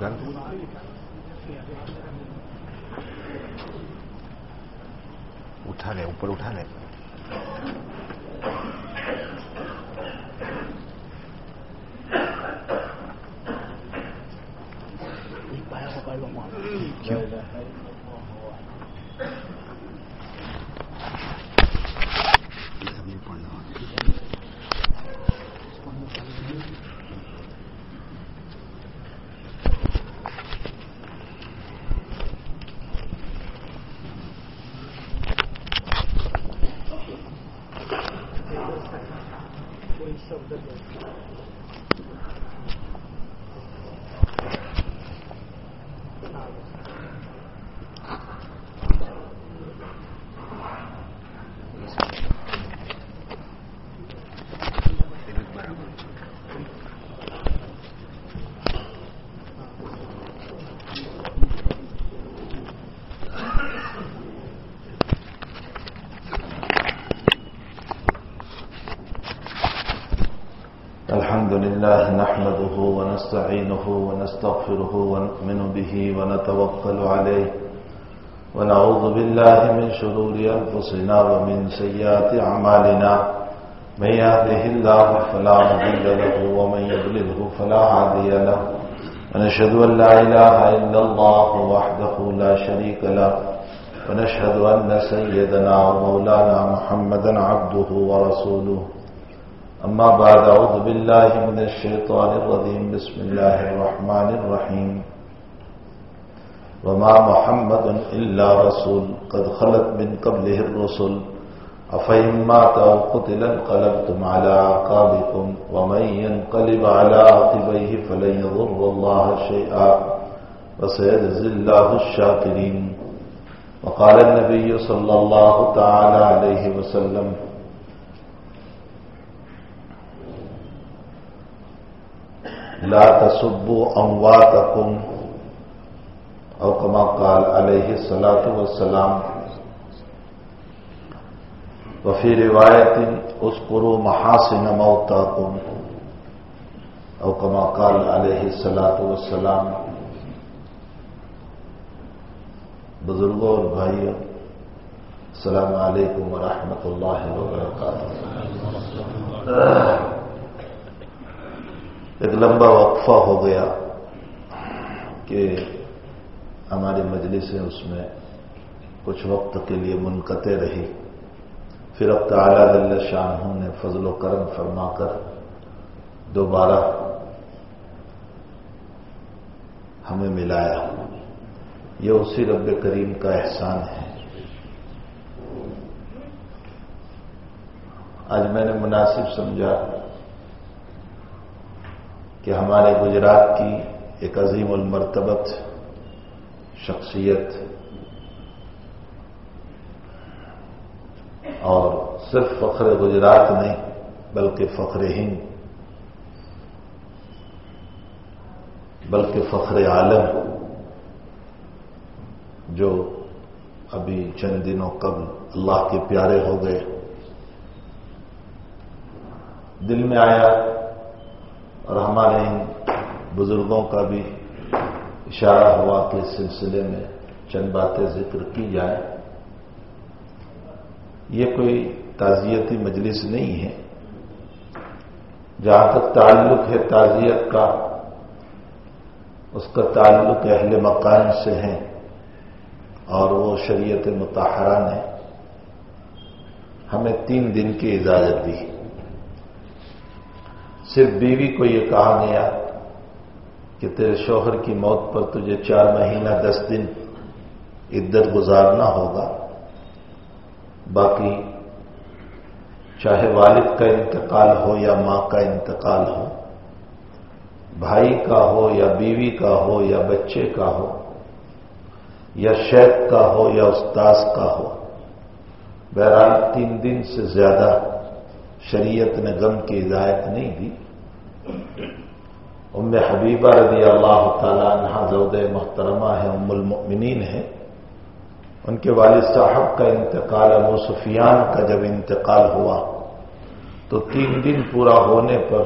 باہر نکال اٹھا لے اوپر اٹھا لے الحمد لله نحمده ونستعينه ونستغفره ونؤمن به ونتوكل عليه ونعوذ بالله من شرور أنفسنا ومن سيئات أعمالنا من يهده الله فلا مضل له ومن يضلله فلا هادي له ونشهد أن لا إله إلا الله وحده لا شريك له ونشهد أن سيدنا ومولانا محمدا عبده ورسوله أما بعد أعوذ بالله من الشيطان الرجيم بسم الله الرحمن الرحيم وما محمد إلا رسول، قد خلت من قبله الرسل. أفإن مات أو قتل انقلبتم على عقابكم ومن ينقلب على عقبيه فلن يضر الله شيئا. وسيجزي الله الشاكرين. وقال النبي صلى الله تعالى عليه وسلم لا تسبوا امواتكم او كما قال عليه الصلاه والسلام. وفي روايه اذكروا محاسن موتاكم او كما قال عليه الصلاه والسلام. بزرگوں اور بھائیوں، السلام علیکم ورحمۃ اللہ وبرکاتہ. ایک لمبا وقفہ ہو گیا کہ ہماری مجلس اس میں کچھ وقت کے لیے منقطع رہی۔ پھر اب تعالیٰ دل شاہ نے فضل و کرم فرما کر دوبارہ ہمیں ملایا۔ یہ اسی رب کریم کا احسان ہے۔ آج میں نے مناسب سمجھا کہ ہمارے گجرات کی ایک عظیم المرتبت شخصیت اور صرف فخر گجرات نہیں بلکہ فخر ہند، بلکہ فخر عالم، جو ابھی چند دنوں قبل اللہ کے پیارے ہو گئے۔ دل میں آیا اور ہمارے ان بزرگوں کا بھی اشارہ ہوا کہ اس سلسلے میں چند باتیں ذکر کی جائیں۔ یہ کوئی تعزیتی مجلس نہیں ہے۔ جہاں تک تعلق ہے تعزیت کا، اس کا تعلق اہل مکان سے ہے اور وہ شریعت متحرہ نے ہمیں تین دن کی اجازت دی۔ صرف بیوی کو یہ کہا گیا کہ تیرے شوہر کی موت پر تجھے چار مہینہ دس دن عدت گزارنا ہوگا۔ باقی چاہے والد کا انتقال ہو یا ماں کا انتقال ہو، بھائی کا ہو یا بیوی کا ہو یا بچے کا ہو، یا شیخ کا ہو یا استاذ کا ہو، بہرحال تین دن سے زیادہ شریعت نے غم کی ہدایت نہیں دی۔ ام حبیبہ رضی اللہ تعالیٰ عنہ زود محترمہ ہے ام المؤمنین ہے ان کے والد صاحب کا انتقال، ابو سفیان کا جب انتقال ہوا، تو تین دن پورا ہونے پر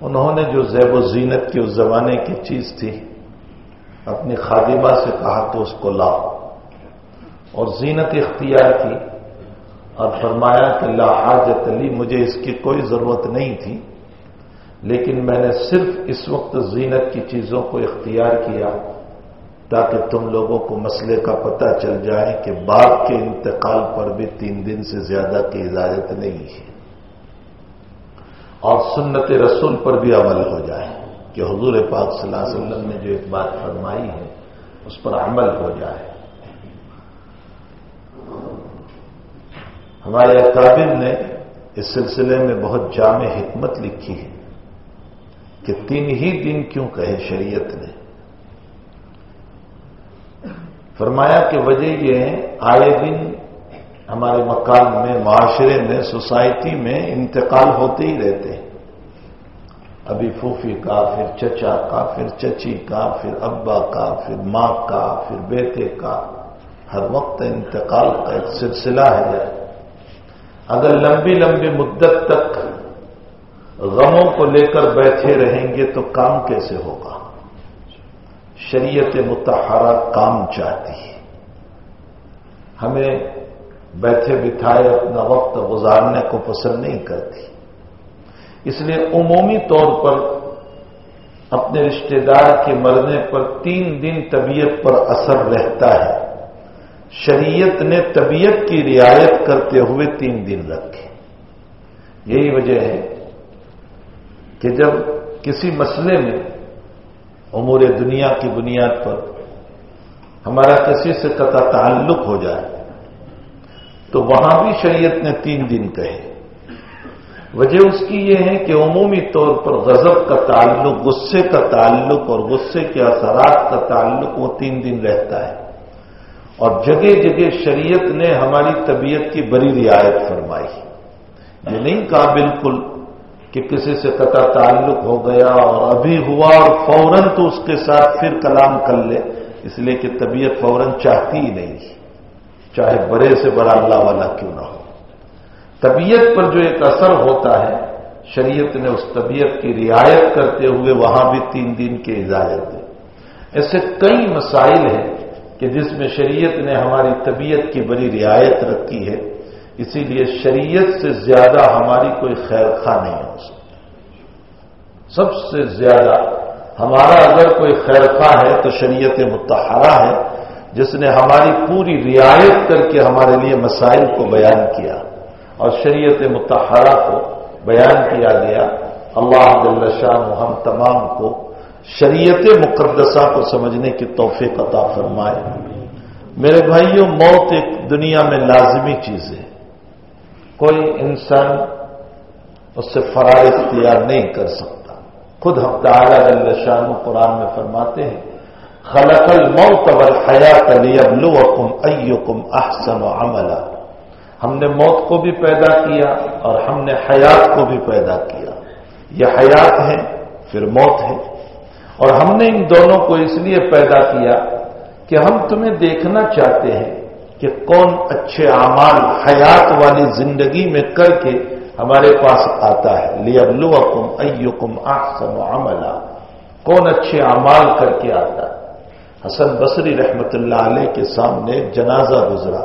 انہوں نے جو زیب و زینت کی اس زمانے کی چیز تھی، اپنی خادمہ سے کہا کہ اس کو لاؤ۔ اور زینت اختیار کی۔ اور فرمایا کہ لا حاجت لی، مجھے اس کی کوئی ضرورت نہیں تھی، لیکن میں نے صرف اس وقت زینت کی چیزوں کو اختیار کیا تاکہ تم لوگوں کو مسئلے کا پتہ چل جائے کہ باپ کے انتقال پر بھی تین دن سے زیادہ کی اجازت نہیں ہے۔ اور سنت رسول پر بھی عمل ہو جائے کہ حضور پاک صلی اللہ علیہ وسلم نے جو ایک بات فرمائی ہے، اس پر عمل ہو جائے۔ ہمارے اکابر نے اس سلسلے میں بہت جامع حکمت لکھی ہے کہ تین ہی دن کیوں کہے شریعت نے؟ فرمایا کہ وجہ یہ ہے، آئے دن ہمارے مکان میں، معاشرے میں، سوسائٹی میں انتقال ہوتے ہی رہتے ہیں۔ ابھی پھوفی کا، پھر چچا کا، پھر چچی کا، پھر ابا کا، پھر ماں کا، پھر بیٹے کا، ہر وقت انتقال کا ایک سلسلہ ہے۔ اگر لمبی لمبی مدت تک غموں کو لے کر بیٹھے رہیں گے تو کام کیسے ہوگا؟ شریعت متحرہ کام چاہتی ہے۔ ہمیں بیٹھے بٹھائے اپنا وقت گزارنے کو پسند نہیں کرتی۔ اس لیے عمومی طور پر اپنے رشتہ دار کے مرنے پر تین دن طبیعت پر اثر رہتا ہے۔ شریعت نے طبیعت کی رعایت کرتے ہوئے تین دن رکھے۔ یہی وجہ ہے کہ جب کسی مسئلے میں امور دنیا کی بنیاد پر ہمارا کسی سے قطع تعلق ہو جائے، تو وہاں بھی شریعت نے تین دن کہے۔ وجہ اس کی یہ ہے کہ عمومی طور پر غضب کا تعلق، غصے کا تعلق اور غصے کے اثرات کا تعلق وہ تین دن رہتا ہے۔ اور جگہ جگہ شریعت نے ہماری طبیعت کی بڑی رعایت فرمائی۔ یہ نہیں کہا بالکل کہ کسی سے قطع تعلق ہو گیا اور ابھی ہوا اور فوراً تو اس کے ساتھ پھر کلام کر لے، اس لیے کہ طبیعت فوراً چاہتی ہی نہیں۔ چاہے بڑے سے بڑا اللہ والا کیوں نہ ہو۔ طبیعت پر جو ایک اثر ہوتا ہے، شریعت نے اس طبیعت کی رعایت کرتے ہوئے وہاں بھی تین دن کی اجازت دی ایسے کئی مسائل ہیں کہ جس میں شریعت نے ہماری طبیعت کی بڑی رعایت رکھی ہے، اسی لیے شریعت سے زیادہ ہماری کوئی خیر خواہ نہیں ہو سکتی سب سے زیادہ ہمارا اگر کوئی خیر خواہ ہے تو شریعت متحرہ ہے، جس نے ہماری پوری رعایت کر کے ہمارے لیے مسائل کو بیان کیا اور شریعت متحرہ کو بیان کیا گیا، اللہ شاہ ہم تمام کو شریعت مقدسہ کو سمجھنے کی توفیق عطا فرمائے۔ میرے بھائیوں موت ایک دنیا میں لازمی چیز ہے۔ کوئی انسان اس سے فرار اختیار نہیں کر سکتا۔ خود ہم تعالیٰ شان قرآن میں فرماتے ہیں، خلق الموت والحیات لیبلوکم ایکم احسن عملا۔ ہم نے موت کو بھی پیدا کیا اور ہم نے حیات کو بھی پیدا کیا۔ یہ حیات ہے، پھر موت ہے۔ اور ہم نے ان دونوں کو اس لیے پیدا کیا کہ ہم تمہیں دیکھنا چاہتے ہیں کہ کون اچھے اعمال حیات والی زندگی میں کر کے ہمارے پاس آتا ہے۔ لیبلوکم ایکم احسن عملا۔ کون اچھے اعمال کر کے آتا ہے۔ حسن بصری رحمت اللہ علیہ کے سامنے جنازہ گزرا۔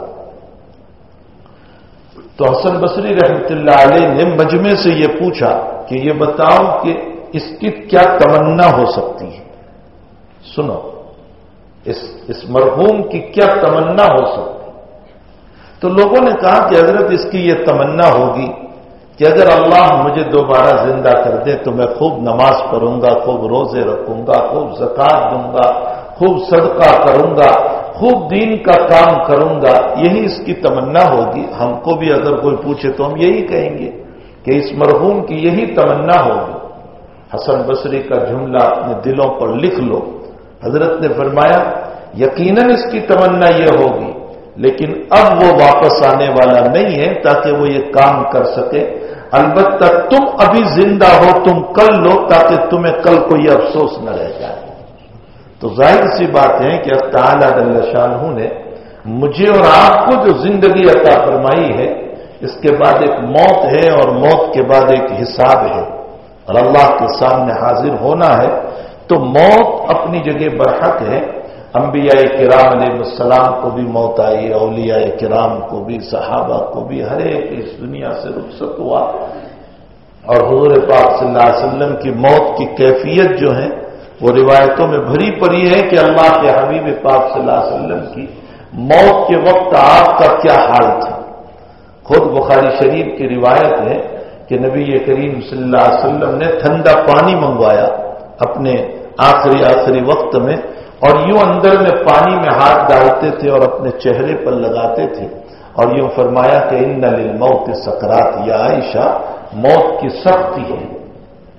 تو حسن بصری رحمت اللہ علیہ نے مجمع سے یہ پوچھا کہ یہ بتاؤ کہ اس کی کیا تمنا ہو سکتی ہے سنو، اس اس مرحوم کی کیا تمنا ہو سکتی تو لوگوں نے کہا کہ حضرت اس کی یہ تمنا ہوگی کہ اگر اللہ مجھے دوبارہ زندہ کر دے تو میں خوب نماز پڑھوں گا، خوب روزے رکھوں گا، خوب زکات دوں گا، خوب صدقہ کروں گا، خوب دین کا کام کروں گا، یہی اس کی تمنا ہوگی۔ ہم کو بھی اگر کوئی پوچھے تو ہم یہی کہیں گے کہ اس مرحوم کی یہی تمنا ہوگی۔ حسن بصری کا جملہ اپنے دلوں پر لکھ لو۔ حضرت نے فرمایا، یقیناً اس کی تمنا یہ ہوگی، لیکن اب وہ واپس آنے والا نہیں ہے تاکہ وہ یہ کام کر سکے۔ البتہ تم ابھی زندہ ہو، تم کل لو تاکہ تمہیں کل کو یہ افسوس نہ رہ جائے۔ تو ظاہر سی بات ہے کہ اب تعالیٰ شاہ نے مجھے اور آپ کو جو زندگی عطا فرمائی ہے، اس کے بعد ایک موت ہے اور موت کے بعد ایک حساب ہے۔ اور اللہ کے سامنے حاضر ہونا ہے، تو موت اپنی جگہ برحق ہے۔ انبیاء کرام علیہ السلام کو بھی موت آئی، اولیاء کرام کو بھی، صحابہ کو بھی، ہر ایک اس دنیا سے رخصت ہوا۔ اور حضور پاک صلی اللہ علیہ وسلم کی موت کی کیفیت جو ہے، وہ روایتوں میں بھری پڑی ہے کہ اللہ کے حبیب پاک صلی اللہ علیہ وسلم کی موت کے وقت آپ کا کیا حال تھا۔ خود بخاری شریف کی روایت ہے کہ نبی کریم صلی اللہ علیہ وسلم نے ٹھنڈا پانی منگوایا اپنے آخری آخری وقت میں اور یوں اندر میں پانی میں ہاتھ ڈالتے تھے اور اپنے چہرے پر لگاتے تھے اور یوں فرمایا کہ ان نل موت سکرات، یا عائشہ، موت کی سختی ہے۔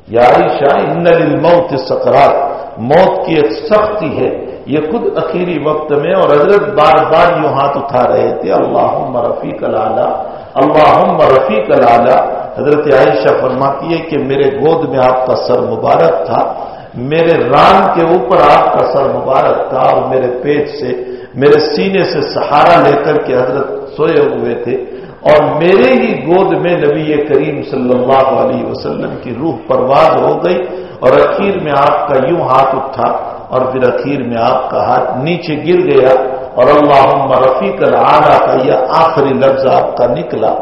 یا عائشہ، ان نل موت سکرات، موت کی ایک سختی ہے۔ یہ خود اخیری وقت میں اور حضرت بار بار یوں ہاتھ اٹھا رہے تھے اللہ رفیق لالا اللہ رفیق لالا حضرت عائشہ فرماتی ہے کہ میرے گود میں آپ کا سر مبارک تھا، میرے ران کے اوپر آپ کا سر مبارک تھا اور میرے پیٹ سے، میرے سینے سے سہارا لے کر کے حضرت سوئے ہوئے تھے۔ اور میرے ہی گود میں نبی کریم صلی اللہ علیہ وسلم کی روح پرواز ہو گئی اور اخیر میں آپ کا یوں ہاتھ اٹھا اور پھر اخیر میں آپ کا ہاتھ نیچے گر گیا اور اللہ رفیق العلیٰ کا یہ آخری لفظ آپ کا نکلا۔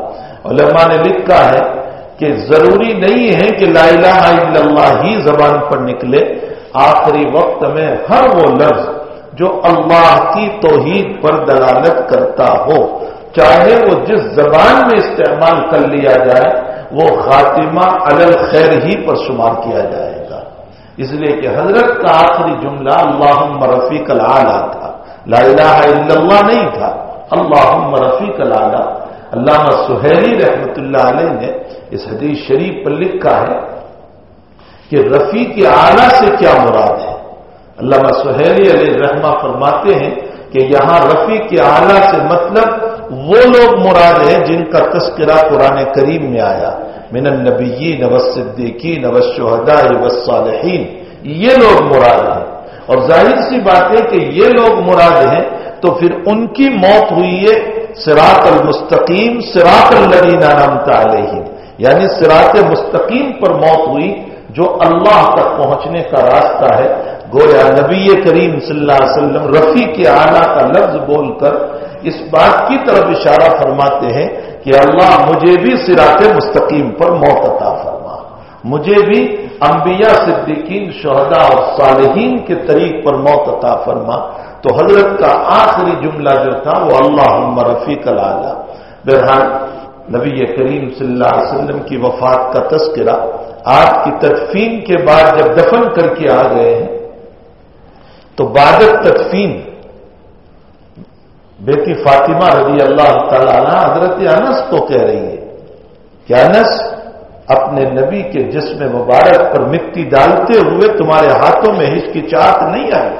علماء نے لکھا ہے کہ ضروری نہیں ہے کہ لا الہ الا اللہ ہی زبان پر نکلے۔ آخری وقت میں ہر وہ لفظ جو اللہ کی توحید پر دلالت کرتا ہو، چاہے وہ جس زبان میں استعمال کر لیا جائے، وہ خاتمہ الل خیر ہی پر شمار کیا جائے گا۔ اس لیے کہ حضرت کا آخری جملہ اللہ رفیق العلیٰ تھا۔ لا الہ الا اللہ نہیں تھا۔ اللہ رفیق العلیٰ علامہ سہیلی رحمت اللہ علیہ نے اس حدیث شریف پر لکھا ہے کہ رفیع کے آلہ سے کیا مراد ہے۔ علامہ سہیلی علیہ رحمہ فرماتے ہیں کہ یہاں رفیع کے آلہ سے مطلب وہ لوگ مراد ہیں جن کا تذکرہ قرآن کریم میں آیا۔ من النبیین نو صدیقین نو شہدا والصالحین یہ لوگ مراد ہیں۔ اور ظاہر سی بات ہے کہ یہ لوگ مراد ہیں تو پھر ان کی موت ہوئی ہے۔ سراط المستقیم سراط الذین انعمت علیہم۔ یعنی سراط مستقیم پر موت ہوئی جو اللہ تک پہنچنے کا راستہ ہے۔ گویا نبی کریم صلی اللہ علیہ وسلم رفیع کے آلہ کا لفظ بول کر اس بات کی طرف اشارہ فرماتے ہیں کہ اللہ مجھے بھی سراط مستقیم پر موت عطا فرما۔ مجھے بھی انبیاء، صدیقین، شہداء اور صالحین کے طریق پر موت عطا فرما۔ تو حضرت کا آخری جملہ جو تھا وہ اللہ رفیق العلیٰ بہرحال نبی کریم صلی اللہ علیہ وسلم کی وفات کا تذکرہ آپ کی تدفین کے بعد جب دفن کر کے آ گئے ہیں، تو بعد تدفین بیٹی فاطمہ رضی اللہ تعالی عنہ حضرت انس کو کہہ رہی ہے کہ انس، اپنے نبی کے جسم مبارک پر مٹی ڈالتے ہوئے تمہارے ہاتھوں میں ہچکچاہٹ نہیں آئی،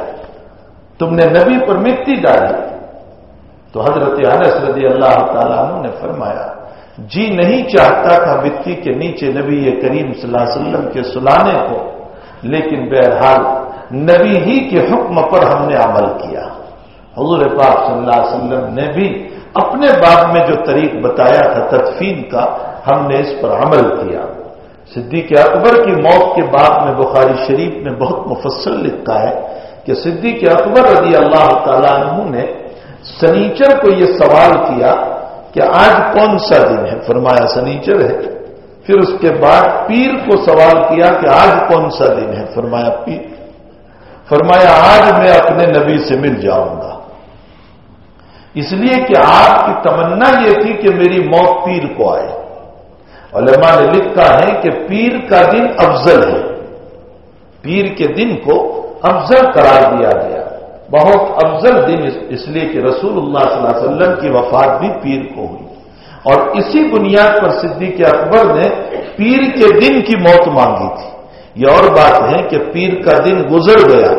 تم نے نبی پر مٹی ڈالی۔ تو حضرت انس رضی اللہ تعالیٰ عنہ نے فرمایا جی نہیں چاہتا تھا مٹی کے نیچے نبی کریم صلی اللہ علیہ وسلم کے سلانے کو، لیکن بہرحال نبی ہی کے حکم پر ہم نے عمل کیا۔ حضور پاک صلی اللہ علیہ وسلم نے بھی اپنے بعد میں جو طریق بتایا تھا تدفین کا، ہم نے اس پر عمل کیا۔ صدیق اکبر کی موت کے بعد میں بخاری شریف میں بہت مفصل لکھا ہے کہ صدیق اکبر رضی اللہ تعالیٰ عنہ نے سنیچر کو یہ سوال کیا کہ آج کون سا دن ہے؟ فرمایا سنیچر ہے۔ پھر اس کے بعد پیر کو سوال کیا کہ آج کون سا دن ہے؟ فرمایا پیر۔ فرمایا آج میں اپنے نبی سے مل جاؤں گا۔ اس لیے کہ آپ کی تمنا یہ تھی کہ میری موت پیر کو آئے۔ علماء نے لکھا ہے کہ پیر کا دن افضل ہے۔ پیر کے دن کو افضل قرار دیا گیا۔ بہت افضل دن اس لیے کہ رسول اللہ صلی اللہ علیہ وسلم کی وفات بھی پیر کو ہوئی۔ اور اسی بنیاد پر صدیق اکبر نے پیر کے دن کی موت مانگی تھی۔ یہ اور بات ہے کہ پیر کا دن گزر گیا۔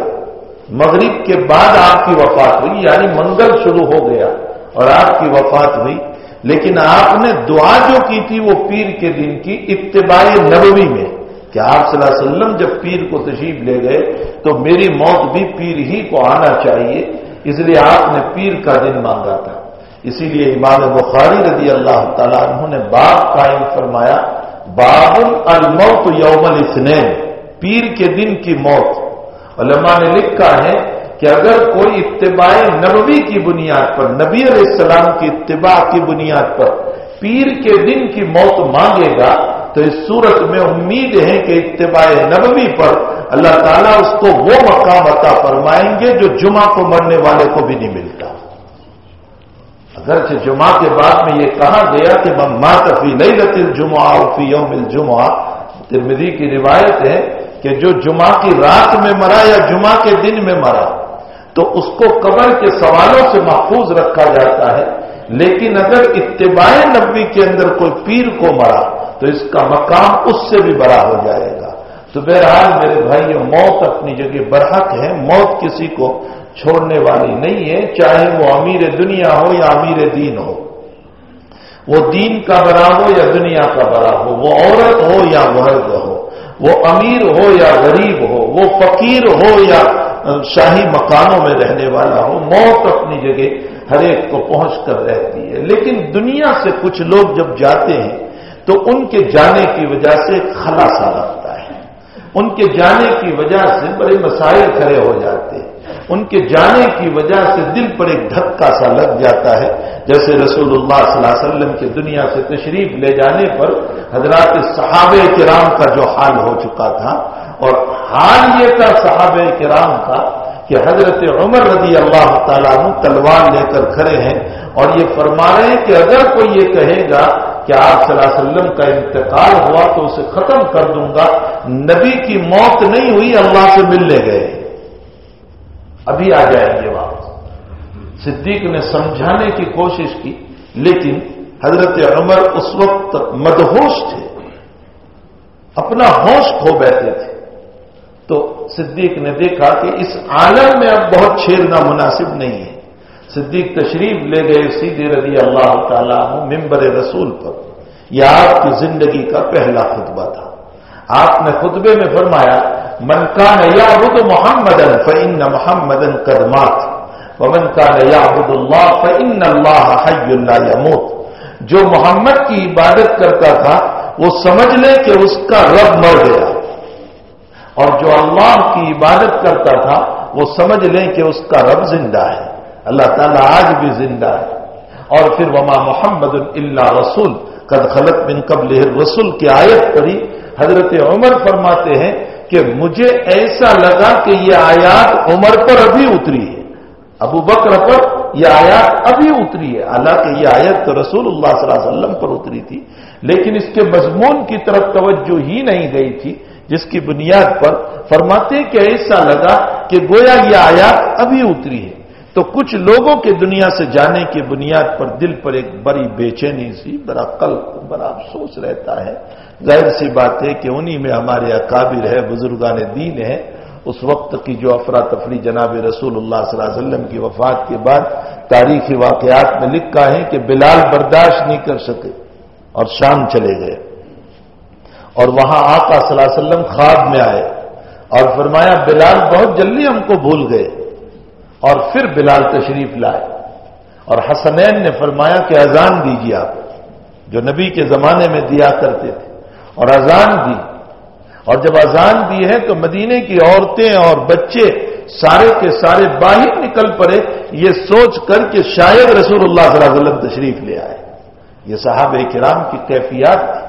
مغرب کے بعد آپ کی وفات ہوئی یعنی منگل شروع ہو گیا اور آپ کی وفات ہوئی۔ لیکن آپ نے دعا جو کی تھی وہ پیر کے دن کی اتباع نبوی میں۔ کہ آپ صلی اللہ علیہ وسلم جب پیر کو تشریف لے گئے تو میری موت بھی پیر ہی کو آنا چاہیے، اس لیے آپ نے پیر کا دن مانگا تھا۔ اسی لیے امام بخاری رضی اللہ تعالیٰ عنہ نے باب قائم فرمایا باب الموت یوم الاثنین، پیر کے دن کی موت۔ علماء نے لکھا ہے کہ اگر کوئی اتباع نبوی کی بنیاد پر، نبی علیہ السلام کی اتباع کی بنیاد پر پیر کے دن کی موت مانگے گا تو اس صورت میں امید ہے کہ اتباع نبوی پر اللہ تعالیٰ اس کو وہ مقام عطا فرمائیں گے جو جمعہ کو مرنے والے کو بھی نہیں ملتا۔ اگرچہ جمعہ کے بعد میں یہ کہا گیا کہ مات فی نہیں رتی جمعہ فی یوم الجمعہ ترمدی کی روایت ہے کہ جو جمعہ کی رات میں مرا یا جمعہ کے دن میں مرا، تو اس کو قبر کے سوالوں سے محفوظ رکھا جاتا ہے۔ لیکن اگر اتباع نبی کے اندر کوئی پیر کو مرا تو اس کا مقام اس سے بھی بڑا ہو جائے گا۔ تو بہرحال میرے بھائی موت اپنی جگہ برحق ہے۔ موت کسی کو چھوڑنے والی نہیں ہے، چاہے وہ امیر دنیا ہو یا امیر دین ہو۔ وہ دین کا بڑا ہو یا دنیا کا بڑا ہو، وہ عورت ہو یا مرد ہو۔ وہ امیر ہو یا غریب ہو، وہ فقیر ہو یا شاہی مکانوں میں رہنے والا ہو، موت اپنی جگہ ہر ایک کو پہنچ کر رہتی ہے۔ لیکن دنیا سے کچھ لوگ جب جاتے ہیں تو ان کے جانے کی وجہ سے خلاصہ لگتا ہے۔ ان کے جانے کی وجہ سے بڑے مسائل کھڑے ہو جاتے ہیں۔ ان کے جانے کی وجہ سے دل پر ایک دھکا سا لگ جاتا ہے۔ جیسے رسول اللہ صلی اللہ علیہ وسلم کی دنیا سے تشریف لے جانے پر حضرات صحابہ کرام کا جو حال ہو چکا تھا۔ اور حال یہ تھا صحابہ کرام کا کہ حضرت عمر رضی اللہ تعالیٰ تلوار لے کر کھڑے ہیں اور یہ فرما رہے ہیں کہ اگر کوئی یہ کہے گا کہ آپ صلی اللہ علیہ وسلم کا انتقال ہوا تو اسے ختم کر دوں گا۔ نبی کی موت نہیں ہوئی، اللہ سے ملنے گئے۔ ابھی آ جائیں گے واپس صدیق نے سمجھانے کی کوشش کی، لیکن حضرت عمر اس وقت مدہوش تھے۔ اپنا ہوش کھو بیٹھے تھے۔ تو صدیق نے دیکھا کہ اس عالم میں اب بہت چھیڑنا مناسب نہیں ہے۔ صدیق تشریف لے گئے سیدھے رضی اللہ تعالیٰ ممبر رسول پر۔ یہ آپ کی زندگی کا پہلا خطبہ تھا۔ آپ نے خطبے میں فرمایا، من کان یعبد محمدا فإن محمدا قد مات۔ ومن کان یعبد اللہ فإن اللہ حی لا يموت جو محمد کی عبادت کرتا تھا، وہ سمجھ لے کہ اس کا رب مر گیا۔ اور جو اللہ کی عبادت کرتا تھا، وہ سمجھ لیں کہ اس کا رب زندہ ہے۔ اللہ تعالیٰ آج بھی زندہ ہے۔ اور پھر وما محمد اللہ رسول۔ قد خلط بن قبل رسول کی آیت پڑھی۔ حضرت عمر فرماتے ہیں کہ مجھے ایسا لگا کہ یہ آیات عمر پر ابھی اتری ہے۔ ابو بکر پر یہ آیات ابھی اتری ہے۔ حالانکہ یہ آیت تو رسول اللہ صلی اللہ علیہ وسلم پر اتری تھی۔ لیکن اس کے مضمون کی طرف توجہ ہی نہیں گئی تھی۔ جس کی بنیاد پر فرماتے کہ ایسا لگا کہ گویا یہ آیات ابھی اتری ہے۔ تو کچھ لوگوں کے دنیا سے جانے کی بنیاد پر دل پر ایک بڑی بے چینی سی، بڑا قلق، بڑا افسوس رہتا ہے۔ ظاہر سی بات ہے کہ انہی میں ہمارے اکابر ہے بزرگان دین ہے اس وقت کی جو افراتفری جناب رسول اللہ صلی اللہ علیہ وسلم کی وفات کے بعد تاریخی واقعات میں لکھا ہے کہ بلال برداشت نہیں کر سکے اور شام چلے گئے۔ اور وہاں آقا صلی اللہ علیہ وسلم خواب میں آئے اور فرمایا، بلال بہت جلدی ہم کو بھول گئے۔ اور پھر بلال تشریف لائے۔ اور حسنین نے فرمایا کہ اذان دیجیے آپ۔ جو نبی کے زمانے میں دیا کرتے تھے۔ اور اذان دی۔ اور جب اذان دی ہے تو مدینے کی عورتیں اور بچے سارے کے سارے باہر نکل پڑے۔ یہ سوچ کر کہ شاید رسول اللہ صلی اللہ علیہ وسلم تشریف لے آئے۔ یہ صحابہ کرام کی کیفیات تھی۔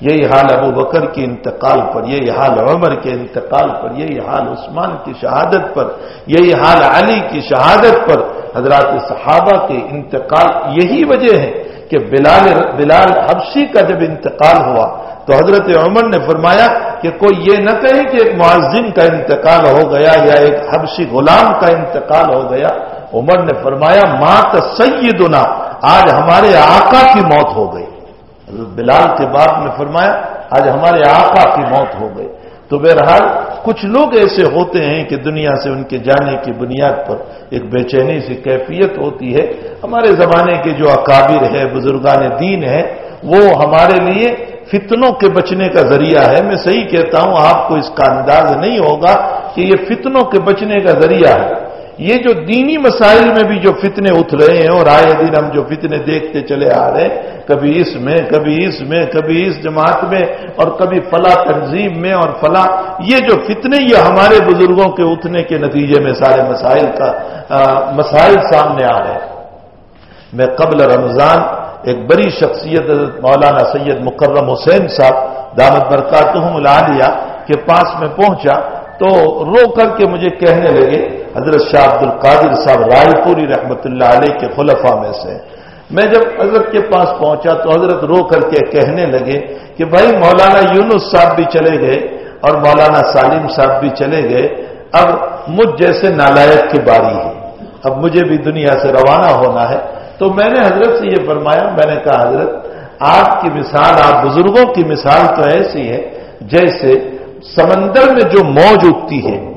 یہی حال ابو بکر کے انتقال پر، یہی حال عمر کے انتقال پر، یہی حال عثمان کی شہادت پر، یہی حال علی کی شہادت پر۔ حضرات صحابہ کے انتقال یہی وجہ ہے کہ بلال بلال حبشی کا جب انتقال ہوا تو حضرت عمر نے فرمایا کہ کوئی یہ نہ کہے کہ ایک معذم کا انتقال ہو گیا یا ایک حبشی غلام کا انتقال ہو گیا۔ عمر نے فرمایا مات سیدنا، آج ہمارے آقا کی موت ہو گئی۔ بلال کے بعد میں فرمایا، آج ہمارے آقا کی موت ہو گئی۔ تو بہرحال کچھ لوگ ایسے ہوتے ہیں کہ دنیا سے ان کے جانے کی بنیاد پر ایک بے چینی سی کیفیت ہوتی ہے۔ ہمارے زمانے کے جو اکابر ہے بزرگان دین ہے وہ ہمارے لیے فتنوں کے بچنے کا ذریعہ ہے۔ میں صحیح کہتا ہوں، آپ کو اس کا انداز نہیں ہوگا کہ یہ فتنوں کے بچنے کا ذریعہ ہے۔ یہ جو دینی مسائل میں بھی جو فتنے اٹھ رہے ہیں اور آئے دن ہم جو فتنے دیکھتے چلے آ رہے ہیں، کبھی اس میں، کبھی اس میں، کبھی اس جماعت میں اور کبھی فلاں تنظیم میں اور فلاں۔ یہ جو فتنے، یہ ہمارے بزرگوں کے اٹھنے کے نتیجے میں سارے مسائل کا مسائل سامنے آ رہے ہیں۔ میں قبل رمضان ایک بڑی شخصیت مولانا سید مکرم حسین صاحب، دامت برکاتہم العالیہ کے پاس میں پہنچا۔ تو رو کر کے مجھے کہنے لگے، حضرت شاہ عبد القادر صاحب رائے پوری رحمت اللہ علیہ کے خلفا میں سے۔ میں جب حضرت کے پاس پہنچا تو حضرت رو کر کے کہنے لگے کہ بھائی مولانا یونس صاحب بھی چلے گئے اور مولانا سالم صاحب بھی چلے گئے۔ اب مجھ جیسے نالائق کی باری ہے۔ اب مجھے بھی دنیا سے روانہ ہونا ہے۔ تو میں نے حضرت سے یہ فرمایا، میں نے کہا، حضرت، آپ کی مثال، آپ بزرگوں کی مثال تو ایسی ہے جیسے سمندر میں جو موج اٹھتی ہے،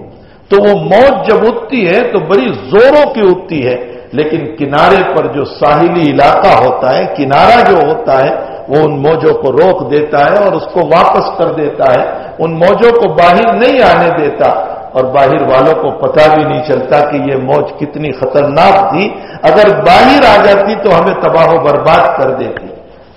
تو وہ موج جب اٹھتی ہے، تو بڑی زوروں کی اٹھتی ہے۔ لیکن کنارے پر جو ساحلی علاقہ ہوتا ہے، کنارہ جو ہوتا ہے، وہ ان موجوں کو روک دیتا ہے اور اس کو واپس کر دیتا ہے۔ ان موجوں کو باہر نہیں آنے دیتا۔ اور باہر والوں کو پتہ بھی نہیں چلتا کہ یہ موج کتنی خطرناک تھی۔ اگر باہر آ جاتی تو ہمیں تباہ و برباد کر دیتی۔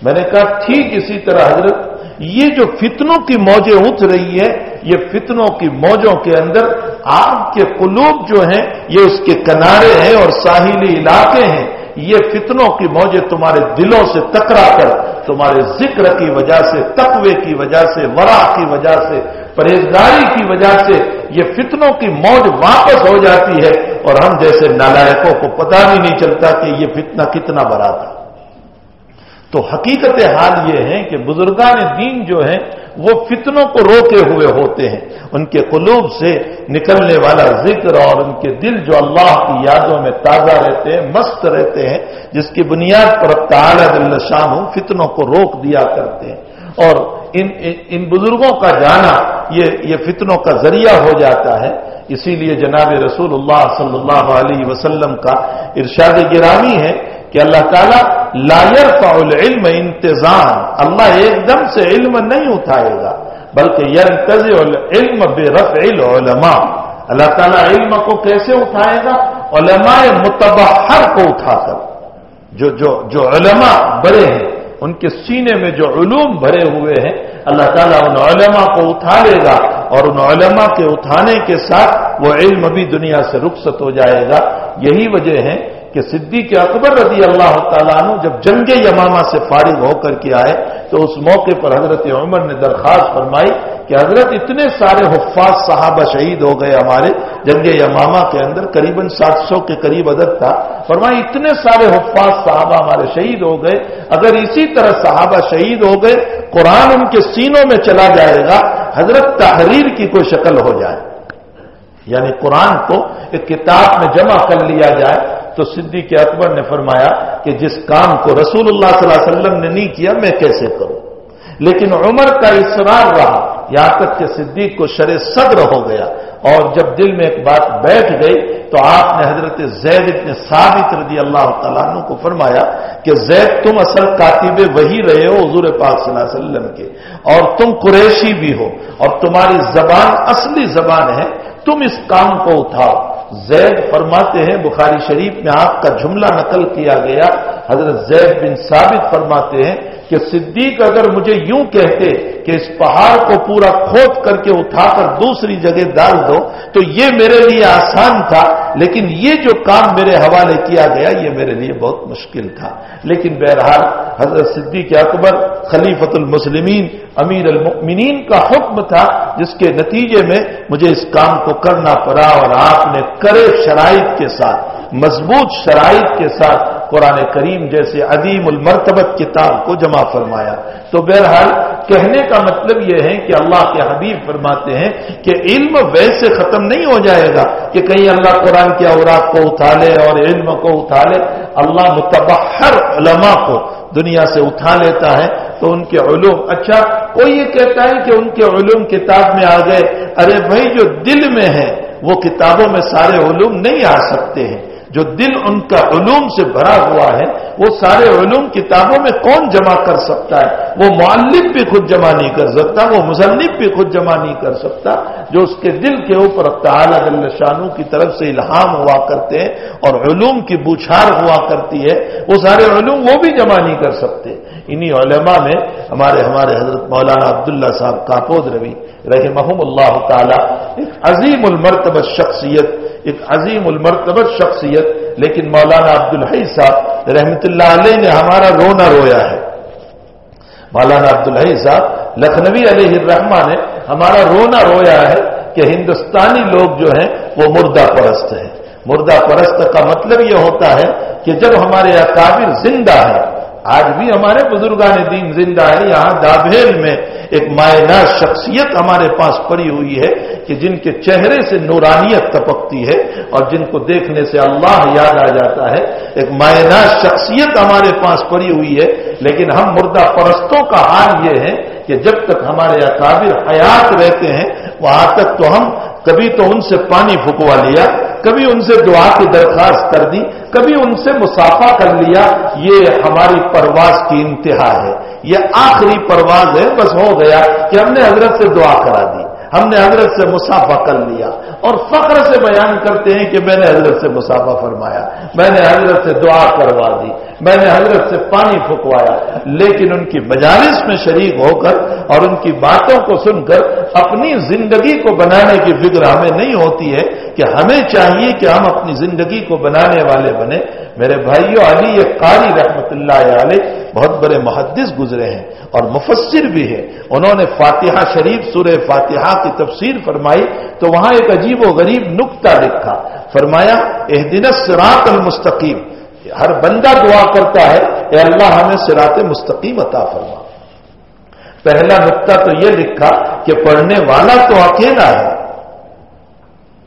میں نے کہا، ٹھیک اسی طرح حضرت یہ جو فتنوں کی موجیں اٹھ رہی ہے یہ فتنوں کی موجوں کے اندر آپ کے قلوب جو ہیں، یہ اس کے کنارے ہیں اور ساحلی علاقے ہیں۔ یہ فتنوں کی موجیں تمہارے دلوں سے ٹکرا کر، تمہارے ذکر کی وجہ سے، تقوی کی وجہ سے ورا کی وجہ سے، پرہیزگاری کی وجہ سے یہ فتنوں کی موج واپس ہو جاتی ہے۔ اور ہم جیسے نالائکوں کو پتہ بھی نہیں چلتا کہ یہ فتنہ کتنا بڑا تھا۔ تو حقیقت حال یہ ہے کہ بزرگان دین جو ہیں وہ فتنوں کو روکے ہوئے ہوتے ہیں۔ ان کے قلوب سے نکلنے والا ذکر اور ان کے دل جو اللہ کی یادوں میں تازہ رہتے ہیں، مست رہتے ہیں، جس کی بنیاد پر اب تعالی شام فتنوں کو روک دیا کرتے ہیں۔ اور ان ان بزرگوں کا جانا یہ یہ فتنوں کا ذریعہ ہو جاتا ہے۔ اسی لیے جناب رسول اللہ صلی اللہ علیہ وسلم کا ارشاد گرامی ہے کہ اللہ تعالیٰ لائر فاول علم انتظام، اللہ ایک دم سے علم نہیں اٹھائے گا، بلکہ یرتز علم بے رف علماء اللہ تعالیٰ علم کو کیسے اٹھائے گا؟ علماء متبحر کو اٹھا کر۔ جو جو جو علماء بڑے ہیں، ان کے سینے میں جو علوم بھرے ہوئے ہیں، اللہ تعالیٰ ان علماء کو اٹھا لے گا اور ان علماء کے اٹھانے کے ساتھ وہ علم بھی دنیا سے رخصت ہو جائے گا۔ یہی وجہ ہے کہ صدیق اکبر رضی اللہ تعالیٰ عنہ جب جنگ یمامہ سے فارغ ہو کر کے آئے، تو اس موقع پر حضرت عمر نے درخواست فرمائی کہ حضرت اتنے سارے حفاظ صحابہ شہید ہو گئے ہمارے، جنگ یمامہ کے اندر قریب سات سو کے قریب عدد تھا۔ فرمائی، اتنے سارے حفاظ صحابہ ہمارے شہید ہو گئے، اگر اسی طرح صحابہ شہید ہو گئے، قرآن ان کے سینوں میں چلا جائے گا، حضرت تحریر کی کوئی شکل ہو جائے۔ یعنی قرآن کو ایک کتاب میں جمع کر لیا جائے تو صدیق اکبر نے فرمایا کہ جس کام کو رسول اللہ صلی اللہ علیہ وسلم نے نہیں کیا، میں کیسے کروں؟ لیکن عمر کا اصرار رہا۔ یہاں تک کہ صدیق کو شر صدر ہو گیا۔ اور جب دل میں ایک بات بیٹھ گئی تو آپ نے حضرت زید اتنے ثابت رضی اللہ تعالیٰ عنہ کو فرمایا کہ زید، تم اصل کاتب وہی رہے ہو حضور پاک صلی اللہ علیہ وسلم کے۔ اور تم قریشی بھی ہو۔ اور تمہاری زبان، اصلی زبان ہے۔ تم اس کام کو اٹھاؤ۔ زید فرماتے ہیں، بخاری شریف میں آپ کا جملہ نقل کیا گیا، حضرت زید بن ثابت فرماتے ہیں کہ صدیق اگر مجھے یوں کہتے کہ اس پہاڑ کو پورا کھود کر کے اٹھا کر دوسری جگہ ڈال دو، تو یہ میرے لیے آسان تھا، لیکن یہ جو کام میرے حوالے کیا گیا، یہ میرے لیے بہت مشکل تھا۔ لیکن بہرحال حضرت صدیق اکبر خلیفت المسلمین، امیر المؤمنین کا حکم تھا، جس کے نتیجے میں مجھے اس کام کو کرنا پڑا اور آپ نے کرے شرائط کے ساتھ مضبوط شرائط کے ساتھ قرآن کریم جیسے عدیم المرتبت کتاب کو جمع فرمایا۔ تو بہرحال کہنے کا مطلب یہ ہے کہ اللہ کے حبیب فرماتے ہیں کہ علم ویسے ختم نہیں ہو جائے گا کہ کہیں اللہ قرآن کے اوراق کو اٹھا لے اور علم کو اٹھا لے۔ اللہ متبحر علماء کو دنیا سے اٹھا لیتا ہے تو ان کے علوم اچھا کوئی یہ کہتا ہے کہ ان کے علوم کتاب میں آ گئے۔ ارے بھائی، جو دل میں ہے، وہ کتابوں میں سارے علوم نہیں آ سکتے ہیں۔ جو دل ان کا علوم سے بھرا ہوا ہے، وہ سارے علوم کتابوں میں کون جمع کر سکتا ہے؟ وہ معلق بھی خود جمع نہیں کر سکتا، وہ مصنف بھی خود جمع نہیں کر سکتا، جو اس کے دل کے اوپر تعالی شانو کی طرف سے الہام ہوا کرتے ہیں اور علوم کی بوچھار ہوا کرتی ہے، وہ سارے علوم وہ بھی جمع نہیں کر سکتے۔ انہی علماء میں ہمارے ہمارے حضرت مولانا عبداللہ صاحب کاپود روی رحمہم اللہ تعالی، ایک عظیم المرتبہ شخصیت ایک عظیم المرتبت شخصیت، لیکن مولانا عبد الحی صاحب رحمت اللہ علیہ نے ہمارا رونا رویا ہے۔ مولانا عبد الحی صاحب لکھنوی علیہ الرحمہ نے ہمارا رونا رویا ہے کہ ہندوستانی لوگ جو ہیں وہ مردہ پرست ہیں۔ مردہ پرست کا مطلب یہ ہوتا ہے کہ جب ہمارے اکابر زندہ ہیں آج بھی ہمارے بزرگان دین زندہ ہے یہاں دابھیل میں ایک مائنا شخصیت ہمارے پاس پڑی ہوئی ہے کہ جن کے چہرے سے نورانیت تپکتی ہے اور جن کو دیکھنے سے اللہ یاد آ جاتا ہے۔ ایک مائنا شخصیت ہمارے پاس پڑی ہوئی ہے، لیکن ہم مردہ پرستوں کا حال یہ ہے کہ جب تک ہمارے اکابر حیات رہتے ہیں، وہاں تک تو ہم کبھی تو ان سے پانی پھکوا لیا۔ کبھی ان سے دعا کی درخواست کر دی، کبھی ان سے مسافہ کر لیا، یہ ہماری پرواز کی انتہا ہے۔ یہ آخری پرواز ہے۔ بس ہو گیا کہ ہم نے حضرت سے دعا کرا دی، ہم نے حضرت سے مسافہ کر لیا۔ اور فخر سے بیان کرتے ہیں کہ میں نے حضرت سے مسافہ فرمایا، میں نے حضرت سے دعا کروا دی۔ میں نے حضرت سے پانی پھکوایا لیکن ان کی مجالس میں شریک ہو کر اور ان کی باتوں کو سن کر اپنی زندگی کو بنانے کی فکر ہمیں نہیں ہوتی ہے کہ ہمیں چاہیے کہ ہم اپنی زندگی کو بنانے والے بنے میرے بھائیوں علی یہ قاری رحمت اللہ علیہ بہت بڑے محدث گزرے ہیں اور مفسر بھی ہے انہوں نے فاتحہ شریف سورہ فاتحہ کی تفسیر فرمائی تو وہاں ایک عجیب و غریب نقطہ لکھا۔ فرمایا اح دن المستقیم۔ ہر بندہ دعا کرتا ہے، اے اللہ ہمیں سراط مستقیم عطا فرما۔ پہلا نقطہ تو یہ لکھا کہ پڑھنے والا تو اکیلا ہے۔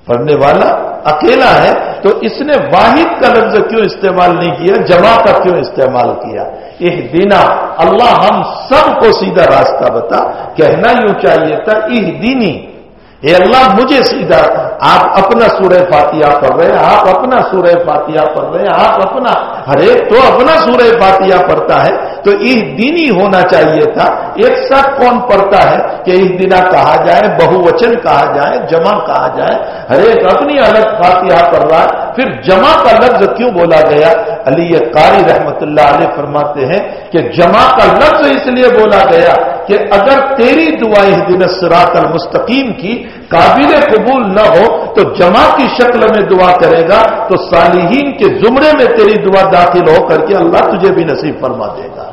پڑھنے والا اکیلا ہے، تو اس نے واحد کا لفظ کیوں استعمال نہیں کیا، جمع کا کیوں استعمال کیا؟ ایک دینا، اللہ ہم سب کو سیدھا راستہ بتا، کہنا یوں چاہیے تھا ایک دینی اے اللہ مجھے سیدھا آپ اپنا سورہ فاتحہ پڑھ رہے ہیں، آپ اپنا سورہ فاتحہ پڑھ رہے ہیں، آپ اپنا ہر ایک تو اپنا سورہ فاتحہ پڑھتا ہے، تو ایک دینی ہونا چاہیے تھا۔ ایک ساتھ کون پڑھتا ہے کہ ایک دنا کہا جائے بہو وچن کہا جائے جمع کہا جائے ہر ایک اپنی الگ فاتحہ پڑھ رہا ہے۔ پھر جمع کا لفظ کیوں بولا گیا؟ علی قاری رحمت اللہ علیہ فرماتے ہیں کہ جمع کا لفظ اس لیے بولا گیا کہ اگر تیری دعائیں دن سرات المستقیم کی قابل قبول نہ ہو تو جمع کی شکل میں دعا کرے گا تو صالحین کے زمرے میں تیری دعا داخل ہو کر کے اللہ تجھے بھی نصیب فرما دے گا۔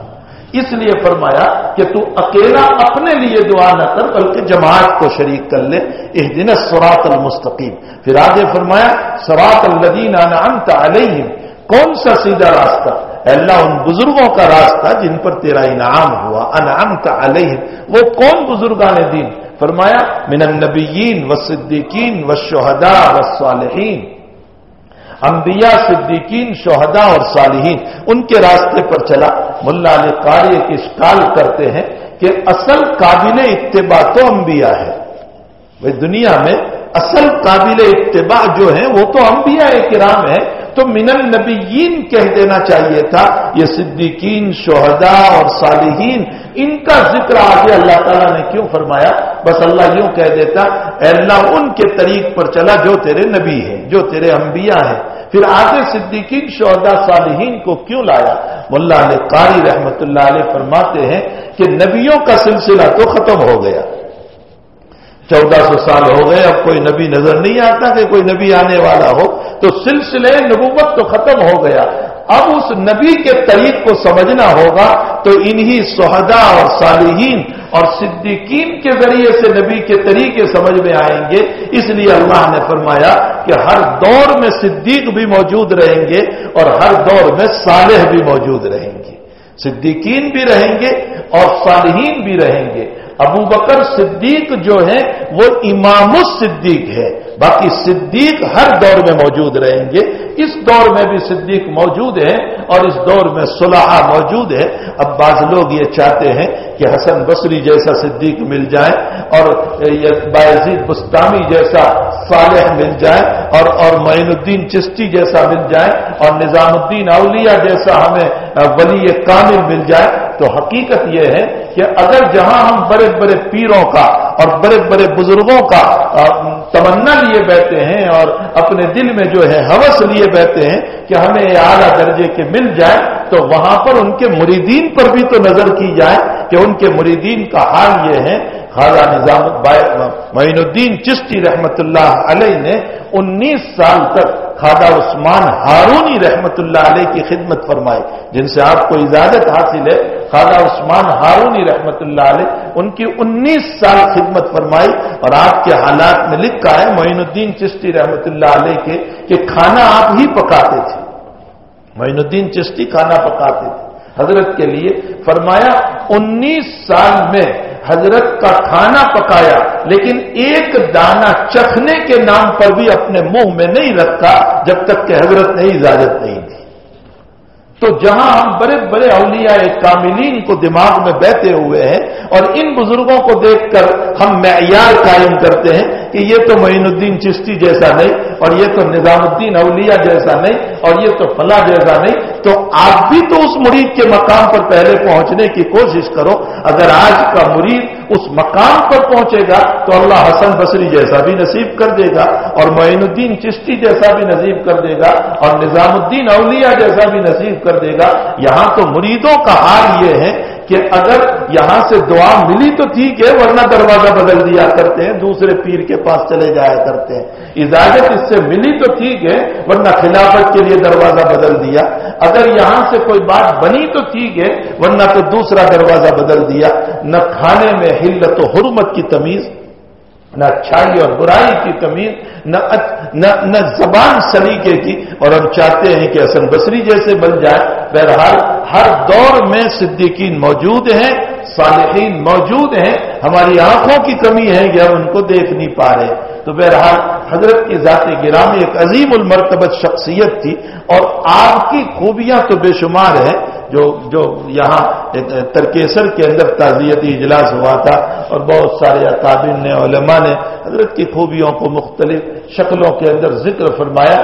اس لیے فرمایا کہ تو اکیلا اپنے لیے دعا نہ کر بلکہ جماعت کو شریک کر لے۔ اس دن سرات المستقیم۔ پھر آگے فرمایا سرات الدین علیہم۔ کون سا سیدھا راستہ؟ اللہ، ان بزرگوں کا راستہ جن پر تیرا انعام ہوا، انعمت علیہ وہ کون بزرگان دین؟ فرمایا، من النبیین و صدیقین و شہدا و صالحین۔ انبیاء، صدیقین شہدا اور صالحین۔ ان کے راستے پر چلا۔ ملا علی قاری ایک اشکال کرتے ہیں کہ اصل قابل اتباع تو انبیاء ہے۔ وہ دنیا میں اصل قابل اتباع جو ہے وہ تو انبیاء کرام ہے تو من النبیین کہہ دینا چاہیے تھا، یہ صدیقین، شہداء اور صالحین، ان کا ذکر آگے اللہ تعالیٰ نے کیوں فرمایا؟ بس اللہ یوں کہہ دیتا، اے اللہ ان کے طریق پر چلا جو تیرے نبی ہے جو تیرے انبیاء ہیں۔ پھر آگے صدیقین، شہداء، صالحین کو کیوں لایا؟ ملا علیہ قاری رحمت اللہ علیہ فرماتے ہیں کہ نبیوں کا سلسلہ تو ختم ہو گیا۔ چودہ سو سال ہو گئے، اب کوئی نبی نظر نہیں آتا کہ کوئی نبی آنے والا ہو۔ تو سلسلے نبوت تو ختم ہو گیا۔ اب اس نبی کے طریق کو سمجھنا ہوگا تو انہی سہدا اور صالحین اور صدیقین کے ذریعے سے نبی کے طریقے سمجھ میں آئیں گے۔ اس لیے اللہ نے فرمایا کہ ہر دور میں صدیق بھی موجود رہیں گے اور ہر دور میں صالح بھی موجود رہیں گے۔ صدیقین بھی رہیں گے اور صالحین بھی رہیں گے۔ ابو بکر صدیق جو ہے وہ امام الصدیق ہے باقی صدیق ہر دور میں موجود رہیں گے۔ اس دور میں بھی صدیق موجود ہے اور اس دور میں صلاح موجود ہے اب بعض لوگ یہ چاہتے ہیں کہ حسن بصری جیسا صدیق مل جائے اور باعزید بستانی جیسا صالح مل جائے اور اور معین الدین چشتی جیسا مل جائے اور نظام الدین اولیاء جیسا ہمیں ولی کامل مل جائے۔ تو حقیقت یہ ہے کہ اگر جہاں ہم بڑے بڑے پیروں کا اور بڑے بڑے بزرگوں کا تمنا لیے بیٹھے ہیں اور اپنے دل میں جو ہے حوث لیے بیٹھے ہیں کہ ہمیں اعلیٰ درجے کے مل جائے، تو وہاں پر ان کے مریدین پر بھی تو نظر کی جائے کہ ان کے مریدین کا حال یہ ہے۔ خواجہ نظام معین الدین چشتی رحمت اللہ علیہ نے انیس سال تک خواجہ عثمان ہارونی رحمت اللہ علیہ کی خدمت فرمائی، جن سے آپ کو اجازت حاصل ہے۔ خواجہ عثمان ہارونی رحمت اللہ علیہ ان کی انیس سال خدمت فرمائی اور آپ کے حالات میں لکھا ہے معین الدین چشتی رحمت اللہ علیہ کے کہ کھانا آپ ہی پکاتے تھے۔ معین الدین چشتی کھانا پکاتے تھے۔ حضرت کے لیے فرمایا انیس سال میں حضرت کا کھانا پکایا لیکن ایک دانہ چکھنے کے نام پر بھی اپنے منہ میں نہیں رکھا جب تک کہ حضرت نے اجازت نہیں دی۔ تو جہاں ہم بڑے بڑے اولیاء کاملین کو دماغ میں بیٹھے ہوئے ہیں اور ان بزرگوں کو دیکھ کر ہم معیار قائم کرتے ہیں کہ یہ تو معین الدین چشتی جیسا نہیں اور یہ تو نظام الدین اولیاء جیسا نہیں اور یہ تو فلاں جیسا نہیں، تو آپ بھی تو اس مرید کے مقام پر پہلے پہنچنے کی کوشش کرو۔ اگر آج کا مرید اس مقام پر پہنچے گا تو اللہ حسن بصری جیسا بھی نصیب کر دے گا اور معین الدین چشتی جیسا بھی نصیب کر دے گا اور نظام الدین اولیاء جیسا بھی نصیب کر دے گا۔ یہاں تو مریدوں کا حال یہ ہے کہ اگر یہاں سے دعا ملی تو ٹھیک ہے، ورنہ دروازہ بدل دیا کرتے ہیں، دوسرے پیر کے پاس چلے جایا کرتے ہیں۔ اجازت اس سے ملی تو ٹھیک ہے، ورنہ خلافت کے لیے دروازہ بدل دیا۔ اگر یہاں سے کوئی بات بنی تو ٹھیک ہے، ورنہ تو دوسرا دروازہ بدل دیا۔ نہ کھانے میں ہلت و حرمت کی تمیز، نہ اچھائی اور برائی کی تمیز نہ نہ زبان سلیقے کی۔ اور ہم چاہتے ہیں کہ حسن بصری جیسے بن جائے۔ بہرحال، ہر دور میں صدیقین موجود ہیں۔ صالحین موجود ہیں، ہماری آنکھوں کی کمی ہے کہ ہم ان کو دیکھ نہیں پا رہے۔ تو بہرحال حضرت کی ذات گرامی ایک عظیم المرتبت شخصیت تھی اور آپ کی خوبیاں تو بے شمار ہیں۔ جو جو یہاں ترکیسر کے اندر تعزیتی اجلاس ہوا تھا اور بہت سارے اکابین نے، علماء نے حضرت کی خوبیوں کو مختلف شکلوں کے اندر ذکر فرمایا۔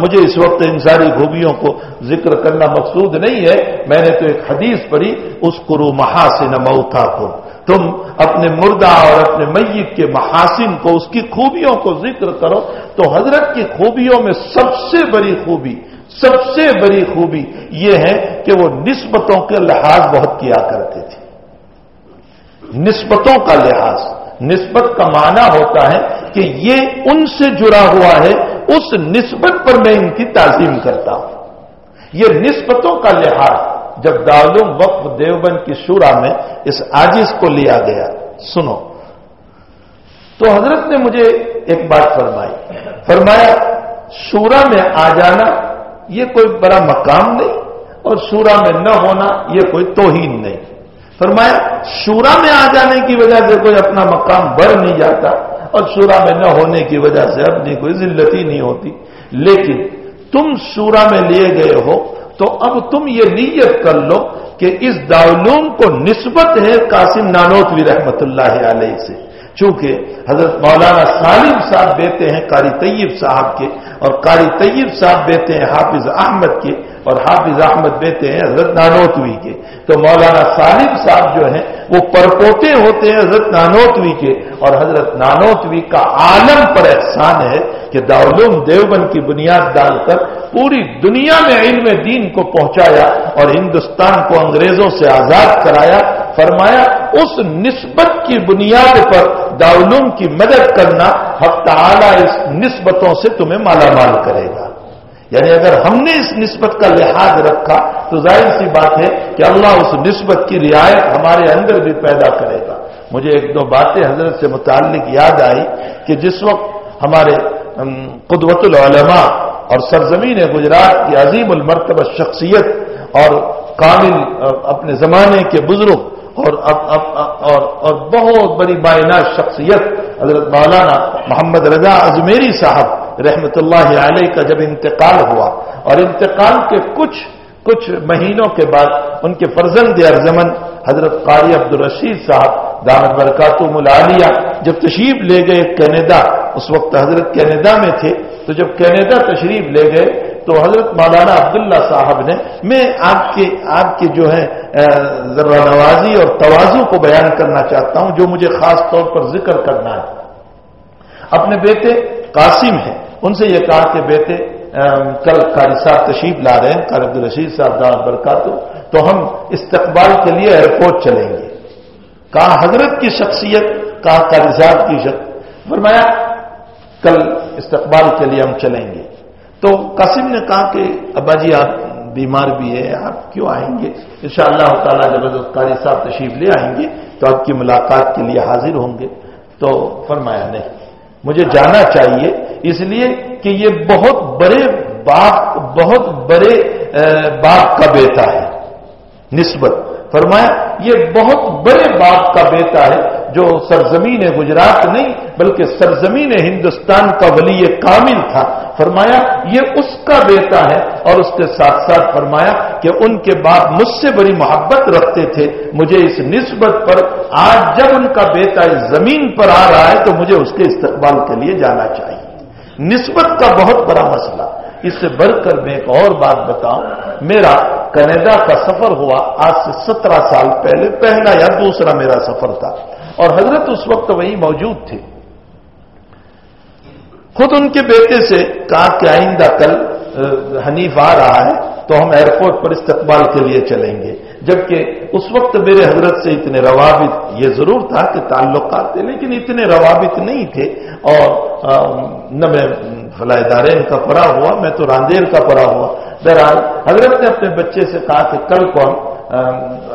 مجھے اس وقت ان ساری خوبیوں کو ذکر کرنا مقصود نہیں ہے۔ میں نے تو ایک حدیث پڑھی، اس کرو محاسن موتا کو تم اپنے مردہ اور اپنے میت کے محاسن کو، اس کی خوبیوں کو ذکر کرو۔ تو حضرت کی خوبیوں میں سب سے بڑی خوبی سب سے بڑی خوبی یہ ہے کہ وہ نسبتوں کے لحاظ بہت کیا کرتے تھے۔ نسبتوں کا لحاظ، نسبت کا معنی ہوتا ہے کہ یہ ان سے جڑا ہوا ہے، اس نسبت پر میں ان کی تعظیم کرتا ہوں۔ یہ نسبتوں کا لحاظ، جب دارالعلوم وقف دیوبند کی شورا میں اس آجز کو لیا گیا، سنو۔ تو حضرت نے مجھے ایک بات فرمائی۔ فرمایا، شورا میں آ جانا یہ کوئی بڑا مقام نہیں اور شورا میں نہ ہونا یہ کوئی توہین نہیں۔ فرمایا، شورا میں آ جانے کی وجہ سے کوئی اپنا مقام بڑھ نہیں جاتا اور شورا میں نہ ہونے کی وجہ سے اپنی کوئی ذلتی نہیں ہوتی۔ لیکن تم شورا میں لیے گئے ہو تو اب تم یہ نیت کر لو کہ اس داولوم کو نسبت ہے قاسم نانوتوی رحمت اللہ علیہ سے۔ چونکہ حضرت مولانا سالم صاحب بیتے ہیں، قاری طیب صاحب کے، اور قاری طیب صاحب بیتے ہیں حافظ احمد کے اور حافظ احمد بیتے ہیں حضرت نانوتوی کے۔ تو مولانا سالم صاحب جو ہیں، وہ پرپوتے ہوتے ہیں حضرت نانوتوی کے۔ اور حضرت نانوتوی کا عالم پر احسان ہے کہ داولوم دیوبند کی بنیاد ڈال کر پوری دنیا میں علم دین کو پہنچایا اور ہندوستان کو انگریزوں سے آزاد کرایا۔ فرمایا، اس نسبت کی بنیاد پر داولوم کی مدد کرنا حق تعالی اس نسبتوں سے تمہیں مالا مال کرے گا۔ یعنی اگر ہم نے اس نسبت کا لحاظ رکھا تو ظاہر سی بات ہے کہ اللہ اس نسبت کی رعایت ہمارے اندر بھی پیدا کرے گا۔ مجھے ایک دو باتیں حضرت سے متعلق یاد آئی کہ جس وقت ہمارے قدوت العلماء اور سرزمین گجرات کی عظیم المرتبہ شخصیت اور کامل اپنے زمانے کے بزرگ اور اور, اور بہت بڑی بائنا شخصیت حضرت مولانا محمد رضا اجمیری صاحب رحمت اللہ علیہ کا جب انتقال ہوا اور انتقال کے کچھ کچھ مہینوں کے بعد ان کے فرزند ارزمن حضرت قاری عبد الرشید صاحب دامت برکاتم العالیہ جب تشریف لے گئے کینیڈا، اس وقت حضرت کینیڈا میں تھے، تو جب کینیڈا تشریف لے گئے تو حضرت مولانا عبداللہ صاحب نے، میں آپ کے آپ کے جو ہے ذرا نوازی اور توازو کو بیان کرنا چاہتا ہوں، جو مجھے خاص طور پر ذکر کرنا ہے۔ اپنے بیٹے قاسم ہیں۔ ان سے یہ کہا کہ بیٹے کل قاری صاحب تشریف لا رہے ہیں، قاری عبدالرشید صاحب دعوت برکاتو، تو ہم استقبال کے لیے ایئرپورٹ چلیں گے۔ کہا حضرت کی شخصیت، کہا قاری صاحب کی شخص فرمایا، کل استقبال کے لیے ہم چلیں گے۔ تو قاسم نے کہا کہ، ابا جی آپ بیمار بھی ہے آپ کیوں آئیں گے؟ ان شاء اللہ تعالیٰ جب حضرت قاری صاحب تشریف لے آئیں گے، تو آپ کی ملاقات کے لیے حاضر ہوں گے۔ تو فرمایا، نہیں۔ مجھے جانا چاہیے، اس لیے کہ یہ بہت بڑے باپ، بہت بڑے باپ کا بیٹا ہے، نسبت۔ فرمایا، یہ بہت بڑے باپ کا بیٹا ہے جو سرزمین گجرات نہیں بلکہ سرزمین ہندوستان کا ولی کامل تھا۔ فرمایا، یہ اس کا بیٹا ہے۔ اور اس کے ساتھ ساتھ فرمایا کہ ان کے باپ مجھ سے بڑی محبت رکھتے تھے۔ مجھے اس نسبت پر آج جب ان کا بیٹا اس زمین پر آ رہا ہے تو مجھے اس کے استقبال کے لیے جانا چاہیے۔ نسبت کا بہت بڑا مسئلہ۔ اس سے بڑھ کر میں ایک اور بات بتاؤں۔ میرا کینیڈا کا سفر ہوا آج سے سترہ سال پہلے، پہلا یا دوسرا میرا سفر تھا۔ اور حضرت اس وقت وہی موجود تھے۔ خود ان کے بیٹے سے کہا کہ آئندہ کل حنیف آ رہا ہے تو ہم ایئرپورٹ پر استقبال کے لیے چلیں گے۔ جبکہ اس وقت میرے حضرت سے اتنے روابط، یہ ضرور تھا کہ تعلقات تھے، لیکن اتنے روابط نہیں تھے۔ اور نہ میں فلاح دارین کا پڑا ہوا، میں تو راندیر کا پڑا ہوا۔ بہرحال، حضرت نے اپنے بچے سے کہا کہ کل کو ہم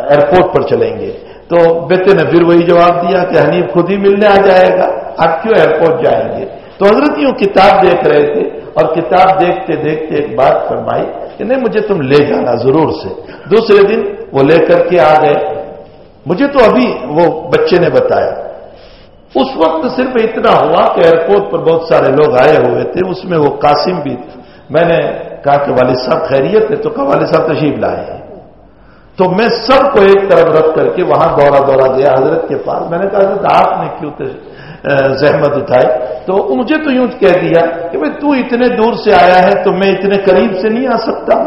ایئرپورٹ پر چلیں گے۔ تو بیٹے نے پھر وہی جواب دیا کہ حنیف خود ہی ملنے آ جائے گا آپ کیوں ایئرپورٹ جائیں گے؟ تو حضرت یوں کتاب دیکھ رہے تھے اور کتاب دیکھتے دیکھتے ایک بات فرمائی کہ نہیں، مجھے تم لے جانا ضرور سے۔ دوسرے دن وہ لے کر کے آ گئے۔ مجھے تو ابھی وہ بچے نے بتایا۔ اس وقت صرف اتنا ہوا کہ ایئرپورٹ پر بہت سارے لوگ آئے ہوئے تھے۔ اس میں وہ قاسم بھی میں نے کہا کہ والد صاحب خیریت ہے، تو کہا والد صاحب تشریف لائے ہیں۔ تو میں سب کو ایک طرف رکھ کر کے وہاں دورہ دورہ گیا حضرت کے پاس۔ میں نے کہا، حضرت، آپ نے کیوں زحمت اٹھائی؟ تو مجھے تو یوں کہہ دیا کہ بھائی تو اتنے دور سے آیا ہے تو میں اتنے قریب سے نہیں آ سکتا۔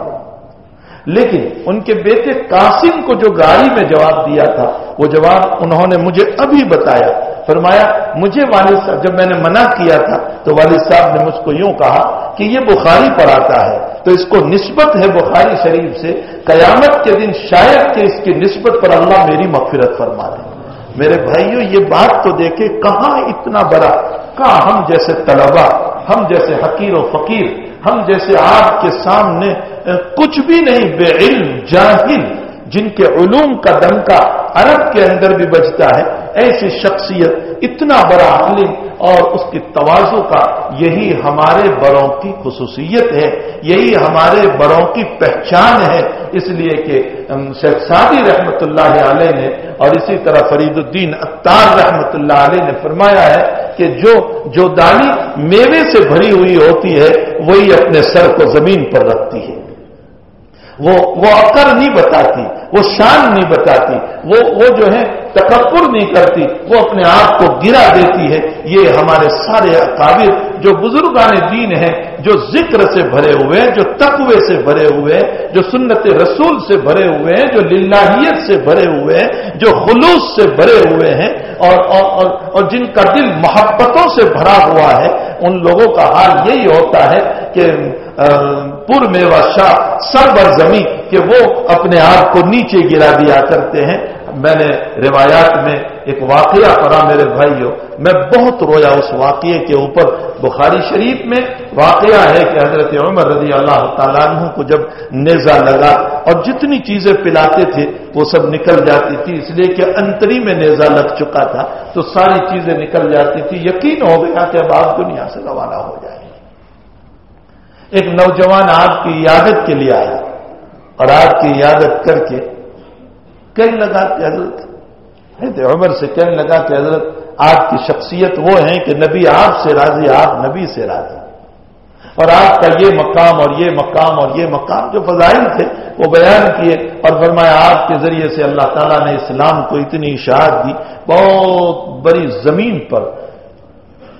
لیکن ان کے بیٹے قاسم کو جو گاڑی میں جواب دیا تھا، وہ جواب انہوں نے مجھے ابھی بتایا۔ فرمایا، مجھے والد صاحب، جب میں نے منع کیا تھا، تو والد صاحب نے مجھ کو یوں کہا کہ یہ بخاری پر آتا ہے، تو اس کو نسبت ہے بخاری شریف سے، قیامت کے دن شاید کہ اس کی نسبت پر اللہ میری مغفرت فرما دے۔ میرے بھائیوں یہ بات تو دیکھے کہاں اتنا بڑا، کہاں ہم جیسے طلبا ہم جیسے حقیر و فقیر، ہم جیسے آپ کے سامنے کچھ بھی نہیں، بے علم، جاہل جن کے علوم کا دنکا عرب کے اندر بھی بچتا ہے، ایسی شخصیت اتنا بڑا عالم اور اس کی توازو کا یہی ہمارے بڑوں کی خصوصیت ہے، یہی ہمارے بڑوں کی پہچان ہے۔ اس لیے کہ شیخ سعدی رحمت اللہ علیہ نے اور اسی طرح فرید الدین اختار رحمت اللہ علیہ نے فرمایا ہے کہ جو جو دانی میوے سے بھری ہوئی ہوتی ہے، وہی اپنے سر کو زمین پر رکھتی ہے۔ وہ وہ عقر نہیں بتاتی وہ شان نہیں بتاتی وہ وہ جو ہے تکبر نہیں کرتی وہ اپنے آپ کو گرا دیتی ہے۔ یہ ہمارے سارے اکابر جو بزرگان دین ہیں جو ذکر سے بھرے ہوئے ہیں جو تقوی سے بھرے ہوئے ہیں جو سنت رسول سے بھرے ہوئے ہیں جو للہیت سے بھرے ہوئے ہیں جو خلوص سے بھرے ہوئے ہیں اور اور, اور, اور جن کا دل محبتوں سے بھرا ہوا ہے ان لوگوں کا حال یہی ہوتا ہے کہ پور میوا شاہ سربر زمین کہ وہ اپنے آپ کو نیچے گرا دیا کرتے ہیں۔ میں نے روایات میں ایک واقعہ پڑھا میرے بھائیوں، میں بہت رویا اس واقعے کے اوپر۔ بخاری شریف میں واقعہ ہے کہ حضرت عمر رضی اللہ تعالیٰ عنہ کو جب نیزا لگا اور جتنی چیزیں پلاتے تھے، وہ سب نکل جاتی تھی، اس لیے کہ انتری میں نیزا لگ چکا تھا۔ تو ساری چیزیں نکل جاتی تھی۔ یقین ہو گیا کہ اب آپ دنیا سے روانہ ہو جائے۔ ایک نوجوان آپ کی عیادت کے لیے آیا اور آپ کی عیادت کر کے کہنے لگا کہ حضرت عمر سے کہنے لگا کہ حضرت، آپ کی شخصیت وہ ہے کہ نبی آپ سے راضی، آپ نبی سے راضی۔ اور آپ کا یہ مقام اور یہ مقام اور یہ مقام جو فضائل تھے، وہ بیان کیے اور فرمایا آپ کے ذریعے سے اللہ تعالیٰ نے اسلام کو اتنی اشاعت دی، بہت بڑی زمین پر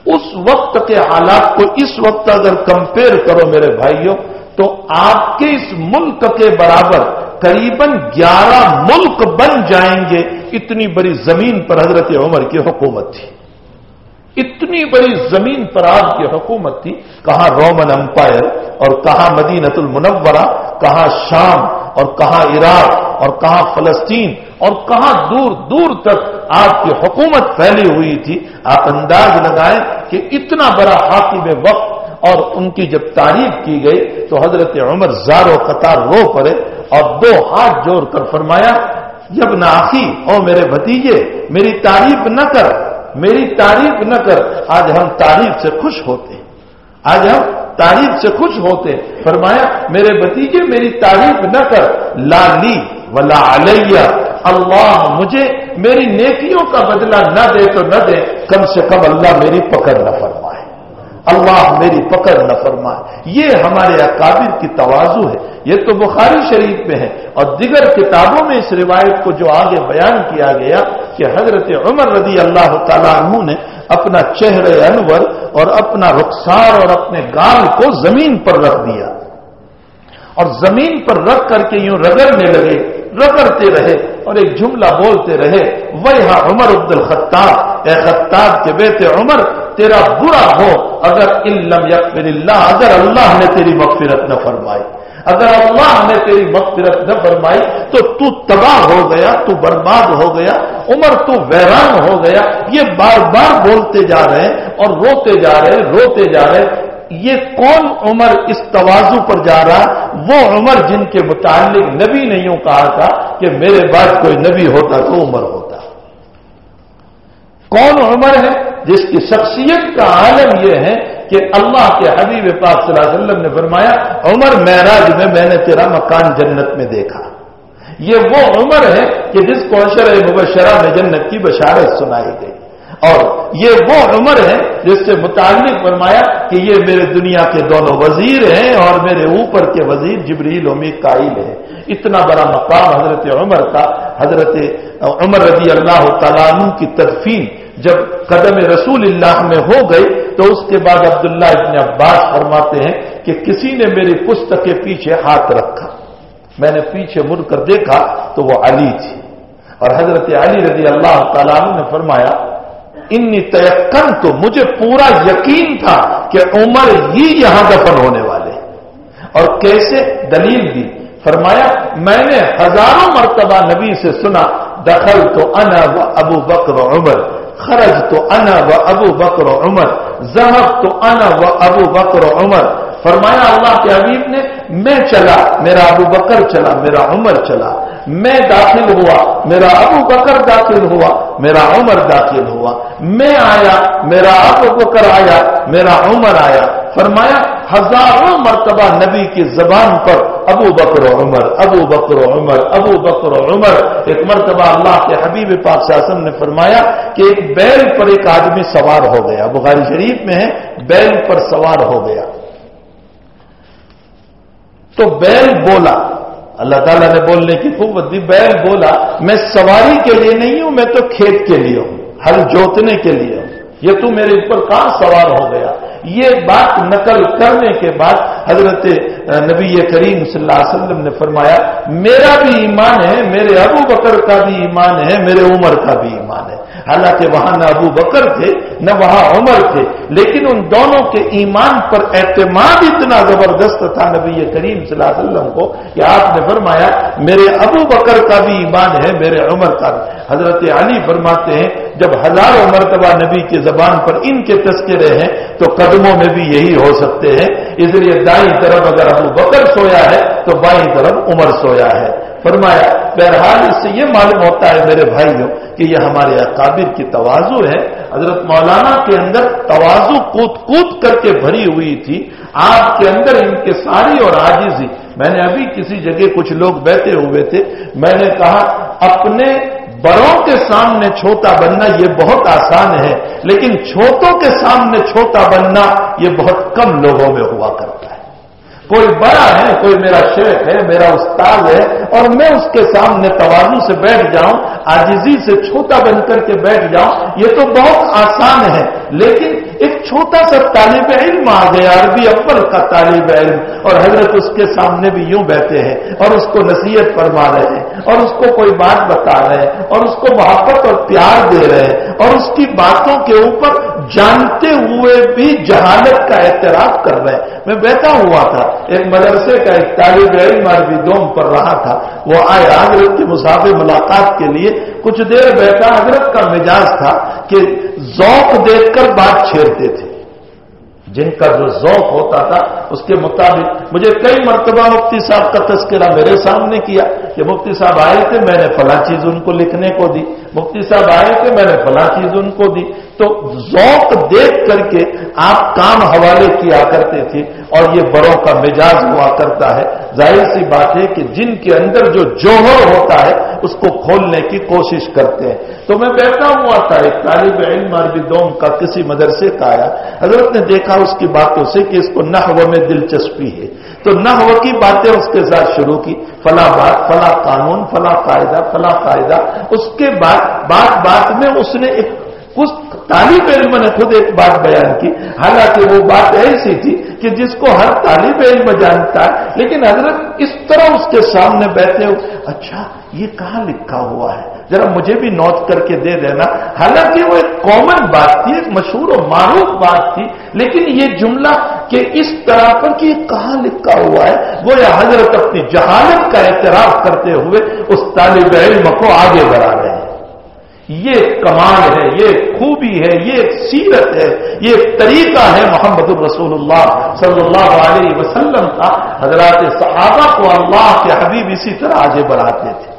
اس وقت کے حالات کو اس وقت اگر کمپیئر کرو میرے بھائیوں، تو آپ کے اس ملک کے برابر قریباً گیارہ ملک بن جائیں گے۔ اتنی بڑی زمین پر حضرت عمر کی حکومت تھی۔ اتنی بڑی زمین پر آپ کی حکومت تھی۔ کہاں رومن امپائر اور کہاں مدینت المنورہ، کہاں شام اور کہاں عراق اور کہاں فلسطین اور کہاں دور دور تک آپ کی حکومت پھیلی ہوئی تھی، آپ انداز لگائیں کہ اتنا بڑا حاکم وقت اور ان کی جب تعریف کی گئی تو حضرت عمر زار و قطار رو پڑے اور دو ہاتھ جوڑ کر فرمایا، جب ناخی اور میرے بھتیجے، میری تعریف نہ کر، میری تعریف نہ کر، آج ہم تعریف سے خوش ہوتے آج ہم تعریف سے خوش ہوتے فرمایا، میرے بھتیجے، میری تعریف نہ کر لالی ولا علیہ اللہ مجھے میری نیکیوں کا بدلہ نہ دے تو نہ دے، کم سے کم اللہ میری پکڑ نہ فرمائے۔ اللہ میری پکڑ نہ فرمائے۔ یہ ہمارے اکابر کی توازو ہے۔ یہ تو بخاری شریف میں ہے۔ اور دیگر کتابوں میں اس روایت کو جو آگے بیان کیا گیا کہ حضرت عمر رضی اللہ تعالیٰ عنہ نے اپنا چہرے انور اور اپنا رخسار اور اپنے گال کو زمین پر رکھ دیا۔ اور زمین پر رکھ کر کے یوں رگڑنے لگے۔ رگڑتے رہے اور ایک جملہ بولتے رہے وہ عمر عبد الخطاب. اے خطاب کے بیٹے عمر، تیرا برا ہو، اگر علم یقر اللہ، اگر اللہ نے تیری مغفرت نہ فرمائی، اگر اللہ نے تیری مغفرت نہ فرمائی، تو تو تباہ ہو گیا، تو برباد ہو گیا، عمر تو ویران ہو گیا، یہ بار بار بولتے جا رہے ہیں اور روتے جا رہے روتے جا رہے یہ کون عمر اس توازو پر جا رہا وہ عمر جن کے متعلق نبی نے یوں کہا تھا کہ میرے بعد کوئی نبی ہوتا تو عمر ہوتا۔ کون عمر ہے جس کی شخصیت کا عالم یہ ہے کہ اللہ کے حبیب پاک صلی اللہ علیہ وسلم نے فرمایا، عمر معراج میں میں نے تیرا مکان جنت میں دیکھا۔ یہ وہ عمر ہے کہ جس کو اشر مبشرہ میں جنت کی بشارت سنائی گئی۔ اور یہ وہ عمر ہے جس سے متعلق فرمایا کہ یہ میرے دنیا کے دونوں وزیر ہیں اور میرے اوپر کے وزیر جبریل امید قائل ہے اتنا بڑا مقام حضرت عمر کا، حضرت عمر رضی اللہ تعالیٰ کی تدفین جب قدم رسول اللہ میں ہو گئی تو اس کے بعد عبداللہ ابن عباس فرماتے ہیں کہ کسی نے میری پستک کے پیچھے ہاتھ رکھا۔ میں نے پیچھے مڑ کر دیکھا تو وہ علی تھی۔ اور حضرت علی رضی اللہ تعالیٰ عنہ نے فرمایا انی تیقن تو مجھے پورا یقین تھا کہ عمر ہی یہاں دفن ہونے والے اور کیسے؟ دلیل دی۔ فرمایا، میں نے ہزاروں مرتبہ نبی سے سنا دخل تو انا و ابو بکر عمر خرج تو انا و ابو بکر و عمر ذہب تو انا و ابو بکر و عمر۔ فرمایا، اللہ کے حبیب نے، میں چلا، میرا ابو بکر چلا، میرا عمر چلا۔ میں داخل ہوا، میرا ابو بکر داخل ہوا، میرا عمر داخل ہوا، میں آیا، میرا ابو بکر آیا، میرا عمر آیا۔ فرمایا، ہزاروں مرتبہ نبی کی زبان پر ابو بکر و عمر، ابو بکر و عمر، ابو بکر و عمر۔ ایک مرتبہ اللہ کے حبیب پاک شاسم نے فرمایا کہ ایک بیل پر ایک آدمی سوار ہو گیا۔ بخاری شریف میں ہے، بیل پر سوار ہو گیا۔ تو بیل بولا۔ اللہ تعالیٰ نے بولنے کی قوت دی بیل بولا، میں سواری کے لیے نہیں ہوں، میں تو کھیت کے لیے ہوں، ہل جوتنے کے لیے ہوں۔ یہ تو میرے اوپر کہاں سوار ہو گیا؟ یہ بات نقل کرنے کے بعد حضرت نبی کریم صلی اللہ علیہ وسلم نے فرمایا، میرا بھی ایمان ہے، میرے ابو بکر کا بھی ایمان ہے، میرے عمر کا بھی ایمان ہے۔ حالانکہ وہاں نہ ابو بکر تھے، نہ وہاں عمر تھے، لیکن ان دونوں کے ایمان پر اعتماد اتنا زبردست تھا نبی کریم صلی اللہ علیہ وسلم کو کہ آپ نے فرمایا، میرے ابو بکر کا بھی ایمان ہے، میرے عمر کا بھی۔ حضرت علی فرماتے ہیں، جب ہزاروں مرتبہ نبی کی زبان پر ان کے تذکرے ہیں، تو قدموں میں بھی یہی ہو سکتے ہیں۔ اس لیے دائیں طرف اگر ابو بکر سویا ہے، تو بائیں طرف عمر سویا ہے۔ فرمایا، بہرحال اس سے یہ معلوم ہوتا ہے میرے بھائیوں کہ یہ ہمارے اقابر کی توازو ہے۔ حضرت مولانا کے اندر توازو کود کود کر کے بھری ہوئی تھی۔ آپ کے اندر ان کے ساری اور آجزی میں نے ابھی کسی جگہ کچھ لوگ بیٹھے ہوئے تھے۔ میں نے کہا، اپنے بڑوں کے سامنے چھوٹا بننا یہ بہت آسان ہے، لیکن چھوٹوں کے سامنے چھوٹا بننا یہ بہت کم لوگوں میں ہوا کرتا کوئی بڑا ہے، کوئی میرا شیخ ہے، میرا استاد ہے، اور میں اس کے سامنے توازن سے بیٹھ جاؤں آجزی سے چھوٹا بن کر کے بیٹھ جاؤں، یہ تو بہت آسان ہے۔ لیکن ایک چھوٹا سا طالب علم آ گیا عربی اول کا طالب علم، اور حضرت اس کے سامنے بھی یوں بیٹھے ہیں اور اس کو نصیحت فرما رہے ہیں، اور اس کو کوئی بات بتا رہے ہیں، اور اس کو محبت اور پیار دے رہے ہیں، اور اس کی باتوں کے اوپر جانتے ہوئے بھی جہالت کا اعتراف کر رہے ہیں۔ میں بیٹھا ہوا تھا، ایک مدرسے کا ایک طالب علم عربی دوم پر رہا تھا۔ وہ آئے حضرت کی مسافر ملاقات کے لیے۔ کچھ دیر بیٹھا، حضرت کا مزاج تھا کہ ذوق دیکھ کر بات چھیڑتے تھے۔ جن کا جو ذوق ہوتا تھا، اس کے مطابق مجھے کئی مرتبہ مفتی صاحب کا تذکرہ میرے سامنے کیا کہ مفتی صاحب آئے تھے، میں نے فلاں چیز ان کو لکھنے کو دی۔ مفتی صاحب آئے تھے، میں نے فلاں چیز ان کو دی۔ تو ذوق دیکھ کر کے آپ کام حوالے کیا کرتے تھے اور یہ بڑوں کا مزاج ہوا کرتا ہے۔ ظاہر سی بات ہے کہ جن کے اندر جو جوہر ہوتا ہے، اس کو کھولنے کی کوشش کرتے ہیں۔ تو میں بیٹھا ہوا تھا، ایک طالب علم عربی دوم کا کسی مدرسے کا آیا۔ حضرت نے دیکھا اس کی باتوں سے کہ اس کو نحو میں دلچسپی ہے۔ تو نحو کی باتیں اس کے ساتھ شروع کی۔ فلاں بات، فلاں قانون، فلاں قاعدہ فلاں قاعدہ۔ اس کے بعد بات بات میں اس نے ایک کچھ طالب علم نے خود ایک بات بیان کی۔ حالانکہ وہ بات ایسی تھی کہ جس کو ہر طالب علم جانتا ہے، لیکن حضرت اس طرح اس کے سامنے بیٹھے ہو اچھا یہ کہاں لکھا ہوا ہے؟ ذرا مجھے بھی نوٹ کر کے دے دینا۔ حالانکہ وہ ایک کامن بات تھی، ایک مشہور و معروف بات تھی، لیکن یہ جملہ کہ اس طرح پر کہ یہ کہاں لکھا ہوا ہے، وہ حضرت اپنی جہالت کا اعتراف کرتے ہوئے اس طالب علم کو آگے بڑھا رہے ہیں یہ کمال ہے، یہ خوبی ہے، یہ سیرت ہے، یہ طریقہ ہے محمد الرسول اللہ صلی اللہ علیہ وسلم کا۔ حضرات صحابہ کو اللہ کے حبیب اسی طرح آگے بڑھاتے تھے۔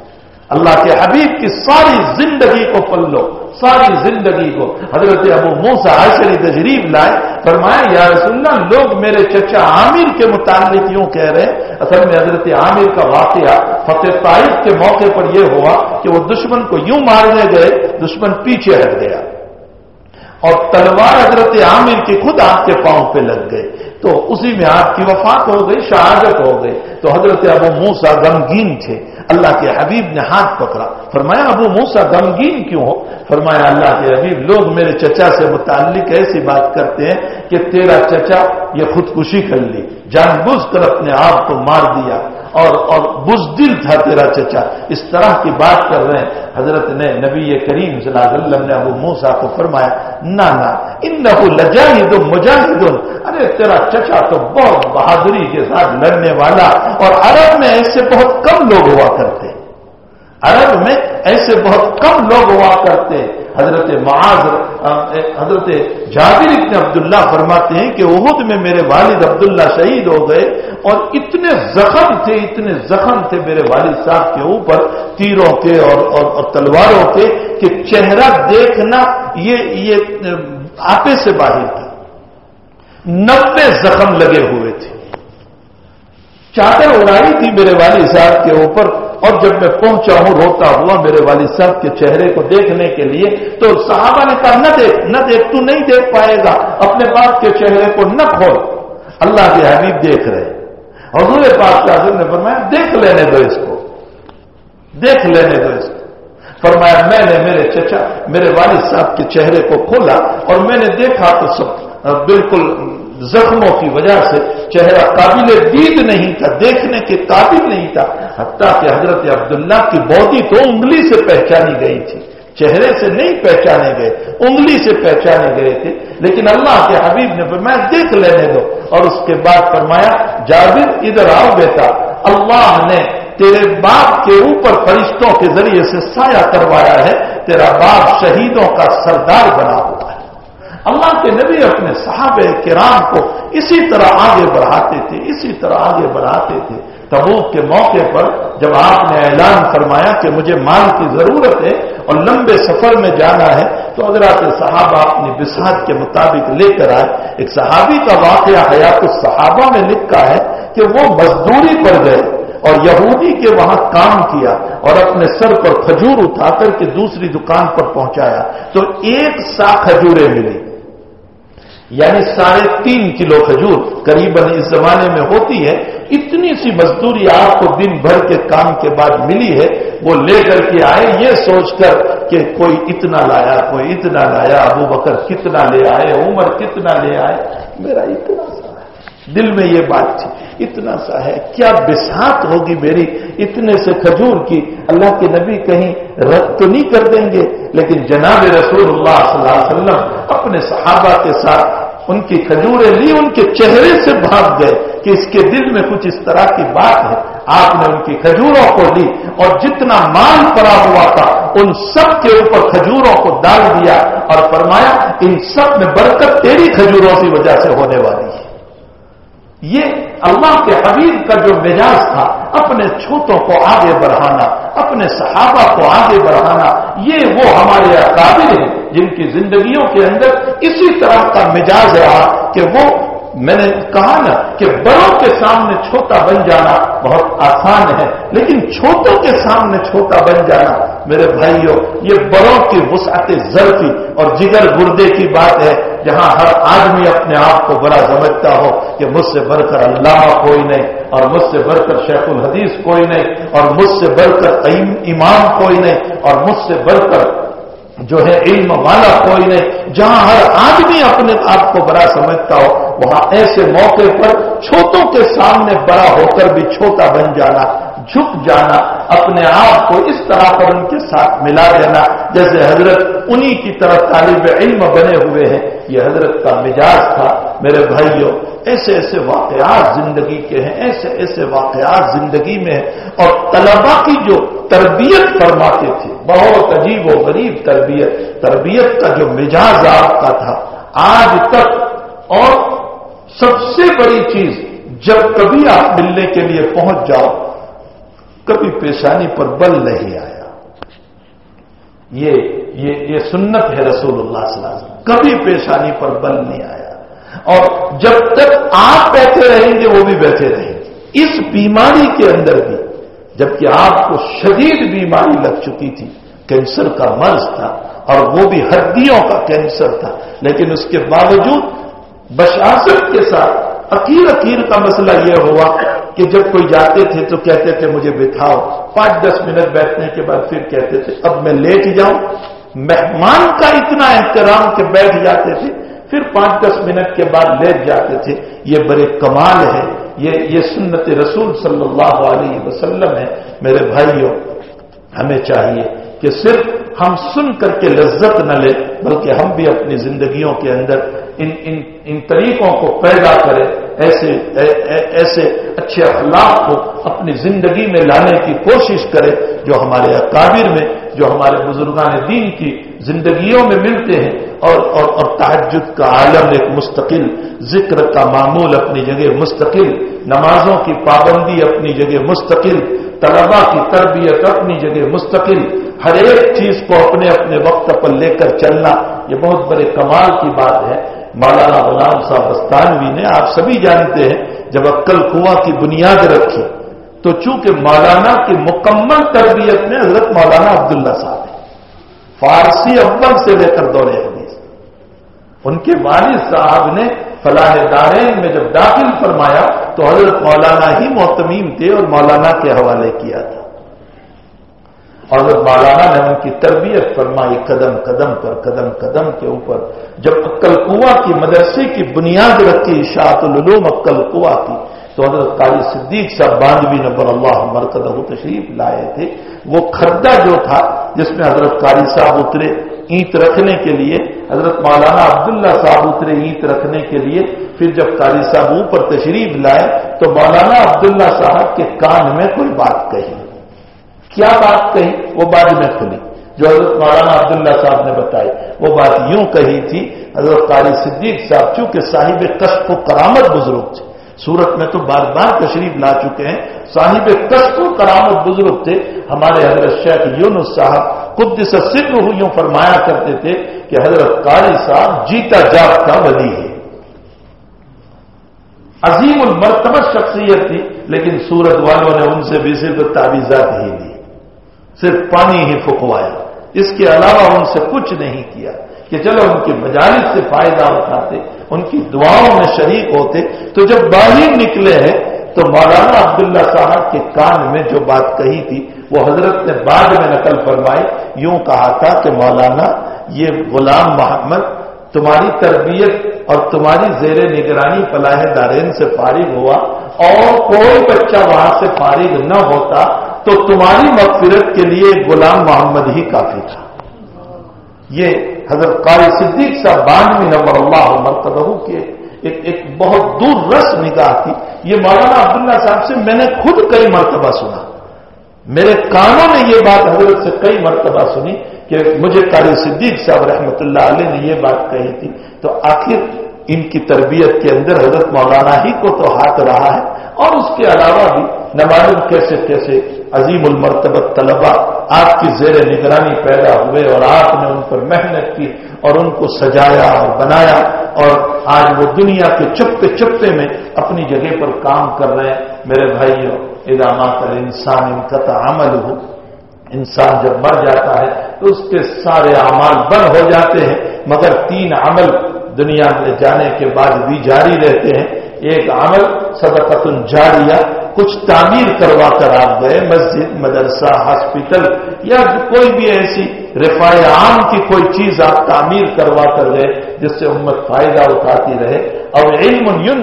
اللہ کے حبیب کی ساری زندگی کو پلو ساری زندگی کو۔ حضرت ابو موسا عشری تجریب لائے فرمایا یا رسول اللہ، لوگ میرے چچا عامر کے متعلق یوں کہہ رہے اصل میں حضرت عامر کا واقعہ فتح طائف کے موقع پر یہ ہوا کہ وہ دشمن کو یوں مارنے گئے، دشمن پیچھے ہٹ گیا۔ اور تلوار حضرت عامر کی خود آپ کے پاؤں پہ لگ گئے تو اسی میں آپ کی وفات ہو گئی، شہادت ہو گئی۔ تو حضرت ابو موسا غمگین تھے۔ اللہ کے حبیب نے ہاتھ پکڑا۔ فرمایا، ابو موسا غمگین کیوں ہو؟ فرمایا، اللہ کے حبیب، لوگ میرے چچا سے متعلق ایسی بات کرتے ہیں کہ تیرا چچا یہ خودکشی کر لی۔ جان بوجھ کر اپنے آپ کو مار دیا۔ اور اور بزدل تھا تیرا چچا۔ اس طرح کی بات کر رہے ہیں۔ حضرت نے نبی کریم صلی اللہ علیہ وسلم نے ابو موسا کو فرمایا، نہ ان لجاہد مجاہد۔ ارے، تیرا چچا تو بہت بہادری کے ساتھ لڑنے والا۔ اور عرب میں ایسے بہت کم لوگ ہوا کرتے۔ عرب میں ایسے بہت کم لوگ ہوا کرتے۔ حضرت معاذ حضرت جابر ابن عبداللہ فرماتے ہیں کہ عہد میں میرے والد عبداللہ شہید ہو گئے اور اتنے زخم تھے اتنے زخم تھے میرے والد صاحب کے اوپر تیروں کے اور اور, اور تلواروں کے کہ چہرہ دیکھنا یہ یہ آپے سے باہر تھا۔ نبے زخم لگے ہوئے تھے۔ چادر اڑائی تھی میرے والد صاحب کے اوپر۔ اور جب میں پہنچا ہوں، روتا ہوا میرے والد صاحب کے چہرے کو دیکھنے کے لیے، تو صحابہ نے کہا، نہ دیکھ نہ دیکھ، تو نہیں دیکھ پائے گا، اپنے باپ کے چہرے کو نہ کھول۔ اللہ کے حبیب دیکھ رہے حضور پاک اعظم نے فرمایا، دیکھ لینے دو اس کو۔ دیکھ لینے دو اس کو۔ فرمایا، میں نے میرے چچا، میرے والد صاحب کے چہرے کو کھولا اور میں نے دیکھا تو سب، بالکل زخموں کی وجہ سے چہرہ قابل دید نہیں تھا، دیکھنے کے قابل نہیں تھا، حتیٰ کہ حضرت عبداللہ کی بودی تو انگلی سے پہچانی گئی تھی۔ چہرے سے نہیں پہچانے گئے، انگلی سے پہچانے گئے تھے۔ لیکن اللہ کے حبیب نے فرمایا، دیکھ لینے دو۔ اور اس کے بعد فرمایا، جابر، ادھر آؤ بیٹا۔ اللہ نے تیرے باپ کے اوپر فرشتوں کے ذریعے سے سایہ کروایا ہے، تیرا باپ شہیدوں کا سردار بنا ہوا ہے۔ اللہ کے نبی اپنے صحابہ کرام کو اسی طرح آگے بڑھاتے تھے، اسی طرح آگے بڑھاتے تھے۔ تبوک کے موقع پر جب آپ نے اعلان فرمایا کہ مجھے مال کی ضرورت ہے اور لمبے سفر میں جانا ہے، تو حضرات صحابہ اپنی بساط کے مطابق لے کر آئے۔ ایک صحابی کا واقعہ حیات الصحابہ میں لکھا ہے کہ وہ مزدوری پر گئے اور یہودی کے وہاں کام کیا اور اپنے سر پر کھجور اٹھا کر کے دوسری دکان پر پہنچایا۔ تو ایک سا کھجوریں ملی۔ یعنی ساڑھے تین کلو کھجور قریباً اس زمانے میں ہوتی ہے، اتنی سی مزدوری آپ کو دن بھر کے کام کے بعد ملی ہے، وہ لے کر کے آئے، یہ سوچ کر کہ کوئی اتنا لایا، کوئی اتنا لایا، ابو بکر کتنا لے آئے، عمر کتنا لے آئے، میرا اتنا سا دل میں یہ بات تھی، اتنا سا ہے، کیا بسات ہوگی میری؟ اتنے سے کھجور کی اللہ کے نبی کہیں رد تو نہیں کر دیں گے، لیکن جناب رسول اللہ صلی اللہ علیہ وسلم اپنے صحابہ کے ساتھ ان کی کھجوریں لی، ان کے چہرے سے بھاگ گئے کہ اس کے دل میں کچھ اس طرح کی بات ہے۔ آپ نے ان کی کھجوروں کو لی اور جتنا مال پڑا ہوا تھا، ان سب کے اوپر کھجوروں کو ڈال دیا اور فرمایا، ان سب میں برکت تیری کھجوروں کی وجہ سے ہونے والی ہے۔ یہ اللہ کے حبیب کا جو مزاج تھا، اپنے چھوٹوں کو آگے بڑھانا، اپنے صحابہ کو آگے بڑھانا، یہ وہ ہمارے اقابل ہیں جن کی زندگیوں کے اندر اسی طرح کا مزاج رہا کہ وہ میں نے کہا نا کہ بڑوں کے سامنے چھوٹا بن جانا بہت آسان ہے، لیکن چھوٹوں کے سامنے چھوٹا بن جانا میرے بھائیوں، یہ بڑوں کی وسعت زرفی اور جگر گردے کی بات ہے۔ جہاں ہر آدمی اپنے آپ کو بڑا سمجھتا ہو کہ مجھ سے بڑھ کر علامہ کوئی نہیں اور مجھ سے بڑھ کر شیخ الحدیث کوئی نہیں اور مجھ سے بڑھ کر امام کوئی نہیں اور مجھ سے بڑھ کر جو ہے علم والا کوئی نہیں۔ جہاں ہر آدمی اپنے آپ کو بڑا سمجھتا ہو، وہاں ایسے موقع پر چھوٹوں کے سامنے بڑا ہو کر بھی چھوٹا بن جانا جھک جانا، اپنے آپ کو اس طرح پر ان کے ساتھ ملا دینا، جیسے حضرت انہی کی طرف طالب علم بنے ہوئے ہیں۔ یہ حضرت کا مزاج تھا۔ میرے بھائیوں، ایسے ایسے واقعات زندگی کے ہیں، ایسے ایسے واقعات زندگی میں ہیں۔ اور طلبا کی جو تربیت فرماتے تھے، بہت عجیب و غریب تربیت تربیت کا جو مزاج آپ کا تھا۔ آج تک اور سب سے بڑی چیز، جب کبھی آپ ملنے کے لیے پہنچ جاؤ کبھی پیشانی پر بل نہیں آیا۔ یہ یہ یہ سنت ہے رسول اللہ صلی اللہ علیہ وسلم۔ کبھی پیشانی پر بل نہیں آیا۔ اور جب تک آپ بیٹھے رہیں گے، وہ بھی بیٹھے رہیں گے۔ اس بیماری کے اندر بھی، جبکہ آپ کو شدید بیماری لگ چکی تھی، کینسر کا مرض تھا، اور وہ بھی ہڈیوں کا کینسر تھا، لیکن اس کے باوجود بشاست کے ساتھ اکیر اکیر کا مسئلہ یہ ہوا کہ جب کوئی جاتے تھے تو کہتے تھے مجھے بٹھاؤ۔ پانچ دس منٹ بیٹھنے کے بعد پھر کہتے تھے، اب میں لیٹ جاؤں۔ مہمان کا اتنا احترام کہ بیٹھ جاتے تھے۔ پھر پانچ دس منٹ کے بعد لیٹ جاتے تھے۔ یہ بڑے کمال ہے۔ یہ یہ سنت رسول صلی اللہ علیہ وسلم ہے۔ میرے بھائیوں، ہمیں چاہیے کہ صرف ہم سن کر کے لذت نہ لیں بلکہ ہم بھی اپنی زندگیوں کے اندر ان ان ان طریقوں کو پیدا کریں ایسے ایسے اچھے اخلاق کو اپنی زندگی میں لانے کی کوشش کریں جو ہمارے اکابر میں جو ہمارے بزرگان دین کی زندگیوں میں ملتے ہیں اور اور, اور تحجد کا عالم ایک مستقل ذکر کا معمول اپنی جگہ مستقل نمازوں کی پابندی اپنی جگہ مستقل طلبا کی تربیت اپنی جگہ مستقل ہر ایک چیز کو اپنے اپنے وقت پر لے کر چلنا، یہ بہت بڑے کمال کی بات ہے۔ مولانا غلام صاحب استانوی نے، آپ سبھی جانتے ہیں، جب عقل کنواں کی بنیاد رکھی، تو چونکہ مولانا کی مکمل تربیت میں حضرت مولانا عبداللہ صاحب ہیں، فارسی اول سے لے کر دورے حدیث۔ ان کے والد صاحب نے فلاح دارین میں جب داخل فرمایا، تو حضرت مولانا ہی محتمیم تھے اور مولانا کے حوالے کیا تھا۔ حضرت مولانا نے ان کی تربیت فرمائی قدم قدم پر قدم قدم کے اوپر۔ جب عقل کنواں کی مدرسے کی بنیاد رکھی اشاعت العلوم عقل کنواں کی، تو حضرت قاری صدیق صاحب باندوی نبر اللہ مرکز تشریف لائے تھے۔ وہ کھڈا جو تھا، جس میں حضرت قاری صاحب اترے اینٹ رکھنے کے لیے، حضرت مولانا عبداللہ صاحب اترے اینٹ رکھنے کے لیے، پھر جب قاری صاحب اوپر تشریف لائے، تو مولانا عبداللہ صاحب کے کان میں کوئی بات کہی۔ کیا بات کہی؟ وہ بعد میں کھلی جو حضرت مولانا عبداللہ صاحب نے بتائی، وہ بات یوں کہی تھی، حضرت قاری صدیق صاحب، چونکہ صاحب کشف و کرامت بزرگ تھے۔ سورت میں تو بار بار تشریف لا چکے ہیں۔ صاحب کشف و کرامت بزرگ تھے۔ ہمارے حضرت شیخ یونس صاحب خود سر یوں فرمایا کرتے تھے کہ حضرت قاری صاحب جیتا جاگتا ولی ہے۔ عظیم المرتبہ شخصیت تھی، لیکن سورت والوں نے ان سے بھی صرف تعویذات ہی لی صرف پانی ہی پھکوایا۔ اس کے علاوہ ان سے کچھ نہیں کیا۔ کہ چلو ان کی مجالس سے فائدہ اٹھاتے، ان کی دعاؤں میں شریک ہوتے۔ تو جب باہر نکلے ہیں، تو مولانا عبداللہ صاحب کے کان میں جو بات کہی تھی، وہ حضرت نے بعد میں نقل فرمائی۔ یوں کہا تھا کہ مولانا، یہ غلام محمد تمہاری تربیت اور تمہاری زیر نگرانی فلاح دارین سے فارغ ہوا اور کوئی بچہ وہاں سے فارغ نہ ہوتا۔ تو تمہاری مغفرت کے لیے غلام محمد ہی کافی تھا۔ یہ حضرت قاری صدیق صاحب بانوی نمبر اللہ مرتبہ کے ایک ایک بہت دور رس نگاہ تھی یہ مولانا عبداللہ صاحب سے میں نے خود کئی مرتبہ سنا۔ میرے کانوں نے یہ بات حضرت سے کئی مرتبہ سنی کہ مجھے قاری صدیق صاحب رحمۃ اللہ علیہ نے یہ بات کہی تھی۔ تو آخر ان کی تربیت کے اندر حضرت مولانا ہی کو تو ہاتھ رہا ہے۔ اور اس کے علاوہ بھی نہ کیسے کیسے عظیم المرتبت طلبا آپ کی زیر نگرانی پیدا ہوئے اور آپ نے ان پر محنت کی اور ان کو سجایا اور بنایا اور آج وہ دنیا کے چپتے چپتے میں اپنی جگہ پر کام کر رہے ہیں۔ میرے بھائیوں ادامات انسان ان کا ہو انسان جب مر جاتا ہے تو اس کے سارے اعمال بند ہو جاتے ہیں، مگر تین عمل دنیا میں جانے کے بعد بھی جاری رہتے ہیں۔ ایک عمل صدقت جاریہ کچھ تعمیر کروا کر آپ گئے، مسجد، مدرسہ، ہاسپٹل یا کوئی بھی ایسی رفاع عام کی کوئی چیز آپ تعمیر کروا کر گئے، جس سے امت فائدہ اٹھاتی رہے۔ اور علم یون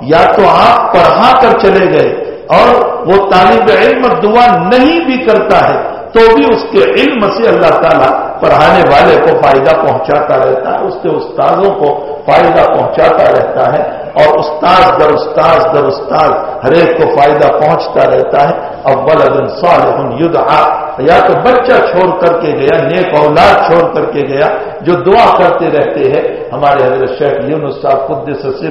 یا تو آپ پڑھا کر چلے گئے اور وہ طالب علم دعا نہیں بھی کرتا ہے، تو بھی اس کے علم سے اللہ تعالیٰ پڑھانے والے کو فائدہ پہنچاتا رہتا ہے، اس کے استاذوں کو فائدہ پہنچاتا رہتا ہے۔ اور استاذ در استاذ در استاذ ہر ایک کو فائدہ پہنچتا رہتا ہے اول صالح یدعا، یا تو بچہ چھوڑ کر کے گیا، نیک اولاد چھوڑ کر کے گیا، جو دعا کرتے رہتے ہیں۔ ہمارے حضرت شیخ یونس صاحب خود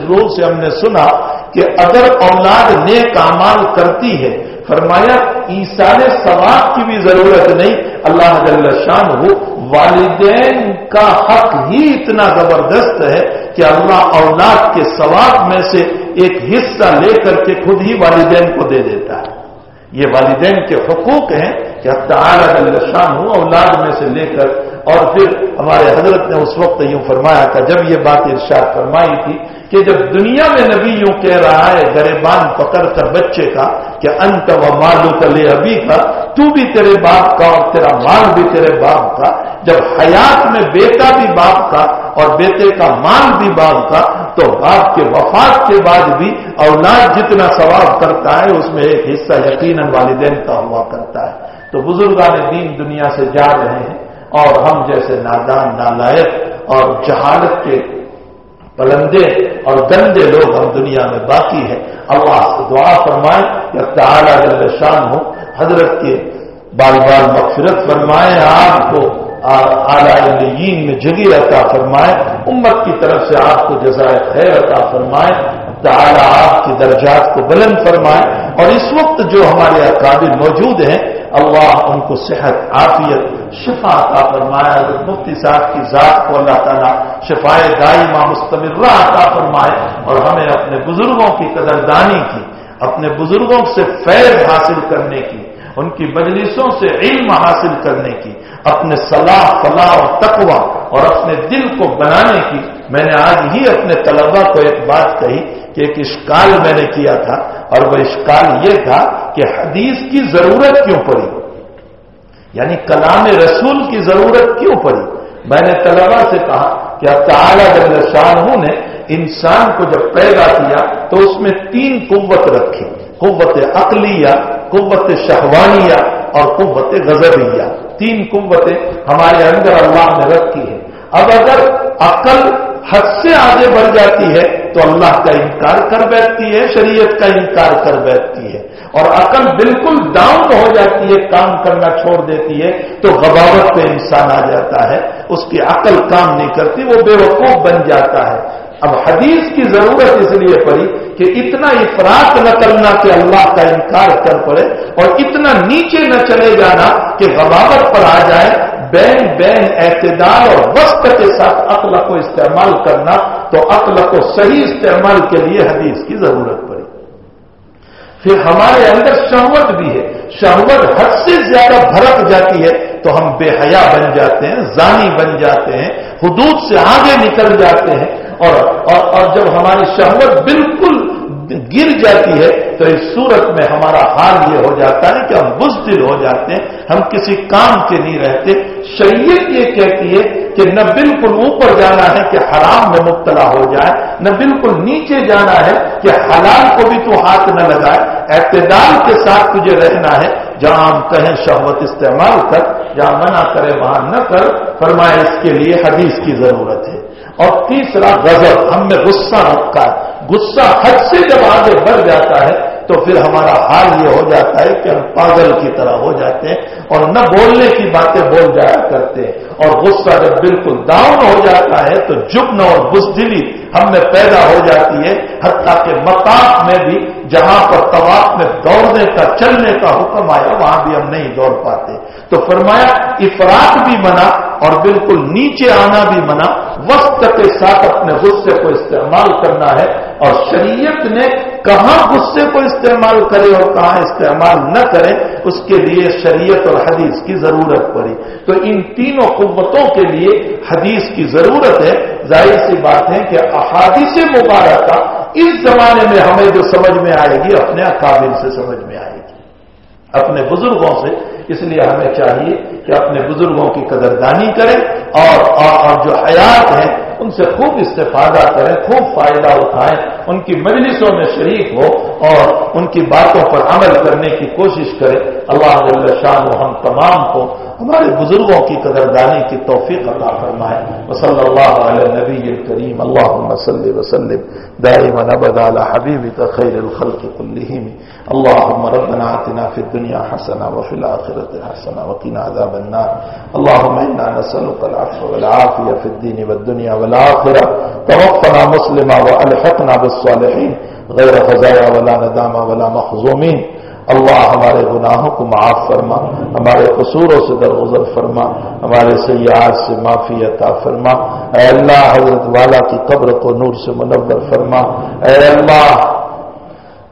روح سے ہم نے سنا کہ اگر اولاد نیک امال کرتی ہے فرمایا ایسان ثواب کی بھی ضرورت نہیں، اللہ جل شان ہو والدین کا حق ہی اتنا زبردست ہے کہ اللہ اولاد کے ثواب میں سے ایک حصہ لے کر کے خود ہی والدین کو دے دیتا ہے۔ یہ والدین کے حقوق ہیں کہ اب تعالی شان ہوں اولاد میں سے لے کر، اور پھر ہمارے حضرت نے اس وقت یوں فرمایا تھا، جب یہ بات ارشاد فرمائی تھی کہ جب دنیا میں نبی یوں کہہ رہا ہے، گریبان پکڑ کر بچے کا، کہ انت و مالو کا لے ابھی کا، تو بھی تیرے باپ کا اور تیرا مال بھی تیرے باپ کا، جب حیات میں بیٹا بھی باپ کا اور بیٹے کا مال بھی باپ کا، تو باپ کے وفات کے بعد بھی اولاد جتنا ثواب کرتا ہے، اس میں ایک حصہ یقیناً والدین کا ہوا کرتا ہے۔ تو بزرگان دین دنیا سے جا رہے ہیں اور ہم جیسے نادان، نالائق اور جہالت کے پلندے اور گندے لوگ ہم دنیا میں باقی ہیں۔ اللہ سے دعا فرمائے یا تعالی شان ہو حضرت کے بال بال مغفرت فرمائے، آپ کو اعلی میں جگی عطا فرمائے، امت کی طرف سے آپ کو جزائے خیر عطا فرمائے۔ تعالی آپ کی درجات کو بلند فرمائے۔ اور اس وقت جو ہمارے اکابر موجود ہیں، اللہ ان کو صحت، عافیت شفا عطا فرمایا حضرت مفتی صاحب کی ذات کو اللہ تعالیٰ شفائے دائی ماں عطا فرمائے اور ہمیں اپنے بزرگوں کی قدردانی کی، اپنے بزرگوں سے فیض حاصل کرنے کی، ان کی مجلسوں سے علم حاصل کرنے کی، اپنے صلاح، فلاح اور تقوی اور اپنے دل کو بنانے کی۔ میں نے آج ہی اپنے طلبا کو ایک بات کہی کہ ایک اشکال میں نے کیا تھا اور وہ اشکال یہ تھا کہ حدیث کی ضرورت کیوں پڑی؟ یعنی کلام رسول کی ضرورت کیوں پڑی؟ میں نے طلبا سے کہا کہ اب تعالیٰ جل شاہ نے انسان کو جب پیدا کیا تو اس میں تین قوت رکھی، قوت عقلیہ، قوت شہوانیہ اور قوت غزبیہ تین قوتیں ہمارے اندر اللہ نے رکھی ہے اب اگر عقل حد سے آگے بڑھ جاتی ہے تو اللہ کا انکار کر بیٹھتی ہے، شریعت کا انکار کر بیٹھتی ہے۔ اور عقل بالکل ڈاؤن ہو جاتی ہے، کام کرنا چھوڑ دیتی ہے، تو غباوت پہ انسان آ جاتا ہے، اس کی عقل کام نہیں کرتی، وہ بے وقوف بن جاتا ہے۔ اب حدیث کی ضرورت اس لیے پڑی کہ اتنا افراد نہ کرنا کہ اللہ کا انکار کر پڑے اور اتنا نیچے نہ چلے جانا کہ غباوت پر آ جائے۔ بین بین اعتدال اور وسط کے ساتھ عقل کو استعمال کرنا تو عقل کو صحیح استعمال کے لیے حدیث کی ضرورت پڑی۔ پھر ہمارے اندر شہوت بھی ہے۔ شہوت حد سے زیادہ بھڑک جاتی ہے تو ہم بے حیا بن جاتے ہیں زانی بن جاتے ہیں حدود سے آگے نکل جاتے ہیں اور اور, اور جب ہماری شہوت بالکل گر جاتی ہے تو اس صورت میں ہمارا حال یہ ہو جاتا ہے کہ ہم بزدل ہو جاتے ہیں، ہم کسی کام کے نہیں رہتے۔ شریعت یہ کہتی ہے کہ نہ بالکل اوپر جانا ہے کہ حرام میں مبتلا ہو جائے، نہ بالکل نیچے جانا ہے کہ حلال کو بھی تو ہاتھ نہ لگائے۔ اعتدال کے ساتھ تجھے رہنا ہے، جہاں ہم کہیں شہوت استعمال کر، جہاں منع کرے وہاں نہ کر۔ فرمائے اس کے لیے حدیث کی ضرورت ہے۔ اور تیسرا، غضب، ہم میں غصہ رکھا ہے۔ غصہ حد سے جب آگے بڑھ جاتا ہے تو پھر ہمارا حال یہ ہو جاتا ہے کہ ہم پاگل کی طرح ہو جاتے ہیں اور نہ بولنے کی باتیں بول جایا کرتے ہیں۔ اور غصہ جب بالکل ڈاؤن ہو جاتا ہے تو جبن اور بزدلی ہم میں پیدا ہو جاتی ہے۔ حتیٰ کہ مقام میں بھی جہاں پر طواف میں دوڑنے کا، چلنے کا حکم آیا، وہاں بھی ہم نہیں دوڑ پاتے۔ تو فرمایا، افراد بھی منع اور بالکل نیچے آنا بھی منع۔ وقت کے ساتھ اپنے غصے کو استعمال کرنا ہے۔ اور شریعت نے کہاں غصے کو استعمال کرے اور کہاں استعمال نہ کرے، اس کے لیے شریعت اور حدیث کی ضرورت پڑی۔ تو ان تینوں قوتوں کے لیے حدیث کی ضرورت ہے۔ ظاہر سی بات ہے کہ احادیث مبارکہ اس زمانے میں ہمیں جو سمجھ میں آئے گی، اپنے اکابل سے سمجھ میں آئے گی۔ اپنے بزرگوں سے اس لیے ہمیں چاہیے کہ اپنے بزرگوں کی قدردانی کریں اور اور جو حیات ہیں، ان سے خوب استفادہ کریں، خوب فائدہ اٹھائیں، ان کی مجلسوں میں شریک ہو اور ان کی باتوں پر عمل کرنے کی کوشش کریں۔ اللہ شاہ ہم تمام کو ہمارے بزرگوں کی قدردانی کی توفیق عطا فرمائے۔ وصلی اللہ علیہ نبی الکریم اللہ صلی وسلم۔ دائما ابدا على حبيبك خير الخلق كلهم اللهم ربنا آتنا في الدنيا حسنة وفي الآخرة حسنة وقنا عذاب النار۔ اللهم إنا نسألك العفو والعافية في الدين والدنيا والآخرة توفنا مسلما وألحقنا بالصالحين غير خزايا ولا ندامة ولا مخزومين اللہ ہمارے گناہوں کو معاف فرما، ہمارے قصوروں سے درگزر فرما، ہمارے سیاحت سے معافی عطا فرما۔ اے اللہ، حضرت والا کی قبر کو نور سے منور فرما۔ اے اللہ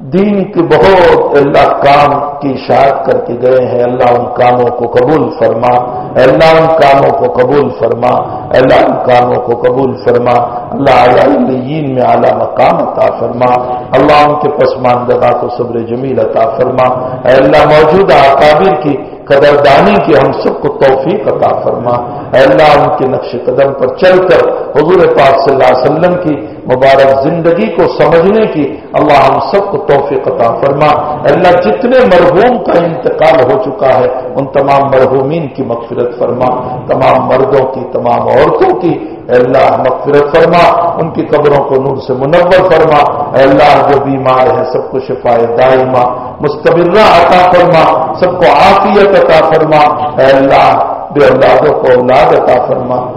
دین کے بہت اللہ کام کی اشاعت کر کے گئے ہیں۔ اللہ ان کاموں کو قبول فرما۔ اللہ ان کاموں کو قبول فرما۔ اللہ ان کاموں کو قبول فرما۔ اللہ میں اعلیٰ مقام عطا فرما۔ اللہ ان کے پسماندگا کو صبر جمیل عطا فرما۔ اللہ موجودہ اکابر کی، قدردانی کی ہم سب کو توفیق عطا فرما۔ اللہ، ان کے نقش قدم پر چل کر حضور پاک صلی اللہ علیہ وسلم کی مبارک زندگی کو سمجھنے کی اللہ ہم سب کو توفیق عطا فرما۔ اللہ، جتنے مرحوم کا انتقال ہو چکا ہے، ان تمام مرحومین کی مغفرت فرما۔ تمام مردوں کی، تمام عورتوں کی اللہ، مغفرت فرما۔ ان کی قبروں کو نور سے منور فرما۔ اللہ، جو بیمار ہیں سب کو شفا دائمہ۔ مستبرہ عطا فرما۔ سب کو عافیت عطا فرما۔ اللہ بے اولادوں کو اولاد عطا فرما۔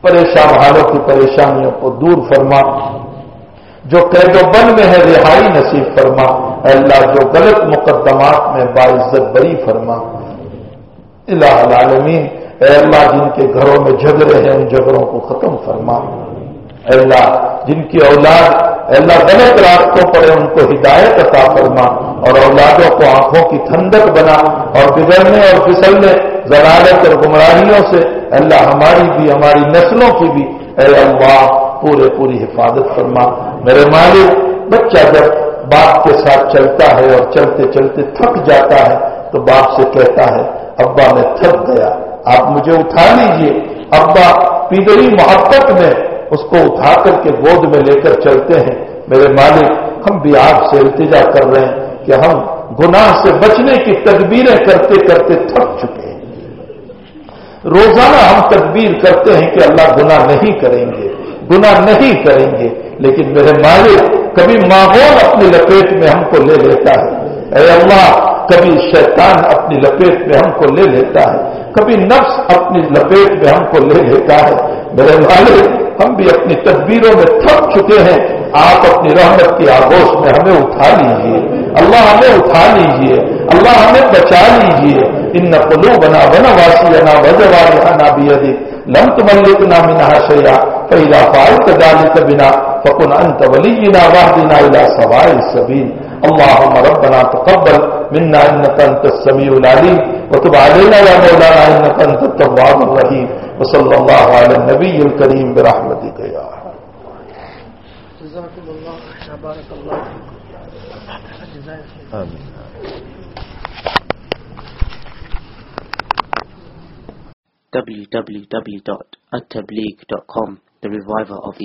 پریشان حالوں کی پریشانیوں کو دور فرما۔ جو قید و بند میں ہے رہائی نصیب فرما۔ اللہ، جو غلط مقدمات میں باعزت بری فرما۔ الہ العالمین، اے اللہ، جن کے گھروں میں جھگڑے ہیں، ان جھگڑوں کو ختم فرما۔ اے اللہ، جن کی اولاد اللہ، غلط راستوں پر ان کو ہدایت عطا فرما۔ اور اولادوں کو آنکھوں کی ٹھنڈک بنا اور بگڑنے اور پھسلنے ضرارت اور گمراہیوں سے اللہ ہماری بھی، ہماری نسلوں کی بھی اے اللہ پورے پوری حفاظت فرما۔ میرے مالک، بچہ جب باپ کے ساتھ چلتا ہے اور چلتے چلتے تھک جاتا ہے تو باپ سے کہتا ہے، ابا میں تھک گیا، آپ مجھے اٹھا لیجیے۔ ابا پیدری محبت میں، اس کو اٹھا کر کے گود میں لے کر چلتے ہیں۔ میرے مالک، ہم بھی آپ سے التجا کر رہے ہیں۔ کہ ہم گناہ سے بچنے کی تدبیریں کرتے کرتے تھک چکے ہیں۔ روزانہ ہم تدبیر کرتے ہیں کہ اللہ گناہ نہیں کریں گے، گناہ نہیں کریں گے، لیکن میرے مالک کبھی ماحول اپنی لپیٹ میں ہم کو لے لیتا ہے۔ اے اللہ، کبھی شیطان اپنی لپیٹ میں ہم کو لے لیتا ہے۔ کبھی نفس اپنی لپیٹ میں ہم کو لے لیتا ہے۔ میرے مالک، ہم بھی اپنی تدبیروں میں تھک چکے ہیں۔ آپ اپنی رحمت کی آگوش میں ہمیں اٹھا لیجیے۔ اللہ ہمیں اٹھا لیجیے، اللہ ہمیں بچا لیجیے۔ ان نقلو بنا بنا واسی انا نا وجہ بھی لم تملک نہ منا شیا پہلا فارق ذلك بنا فكن انت ولينا واهدنا الى سواء السبيل۔ اللهم ربنا تقبل منا انك انت السميع العليم۔ وتب علينا يا مولانا انك انت التواب الرحيم۔ وصلى الله على النبي الكريم برحمتك يا آمين www.attableek.com The Reviver of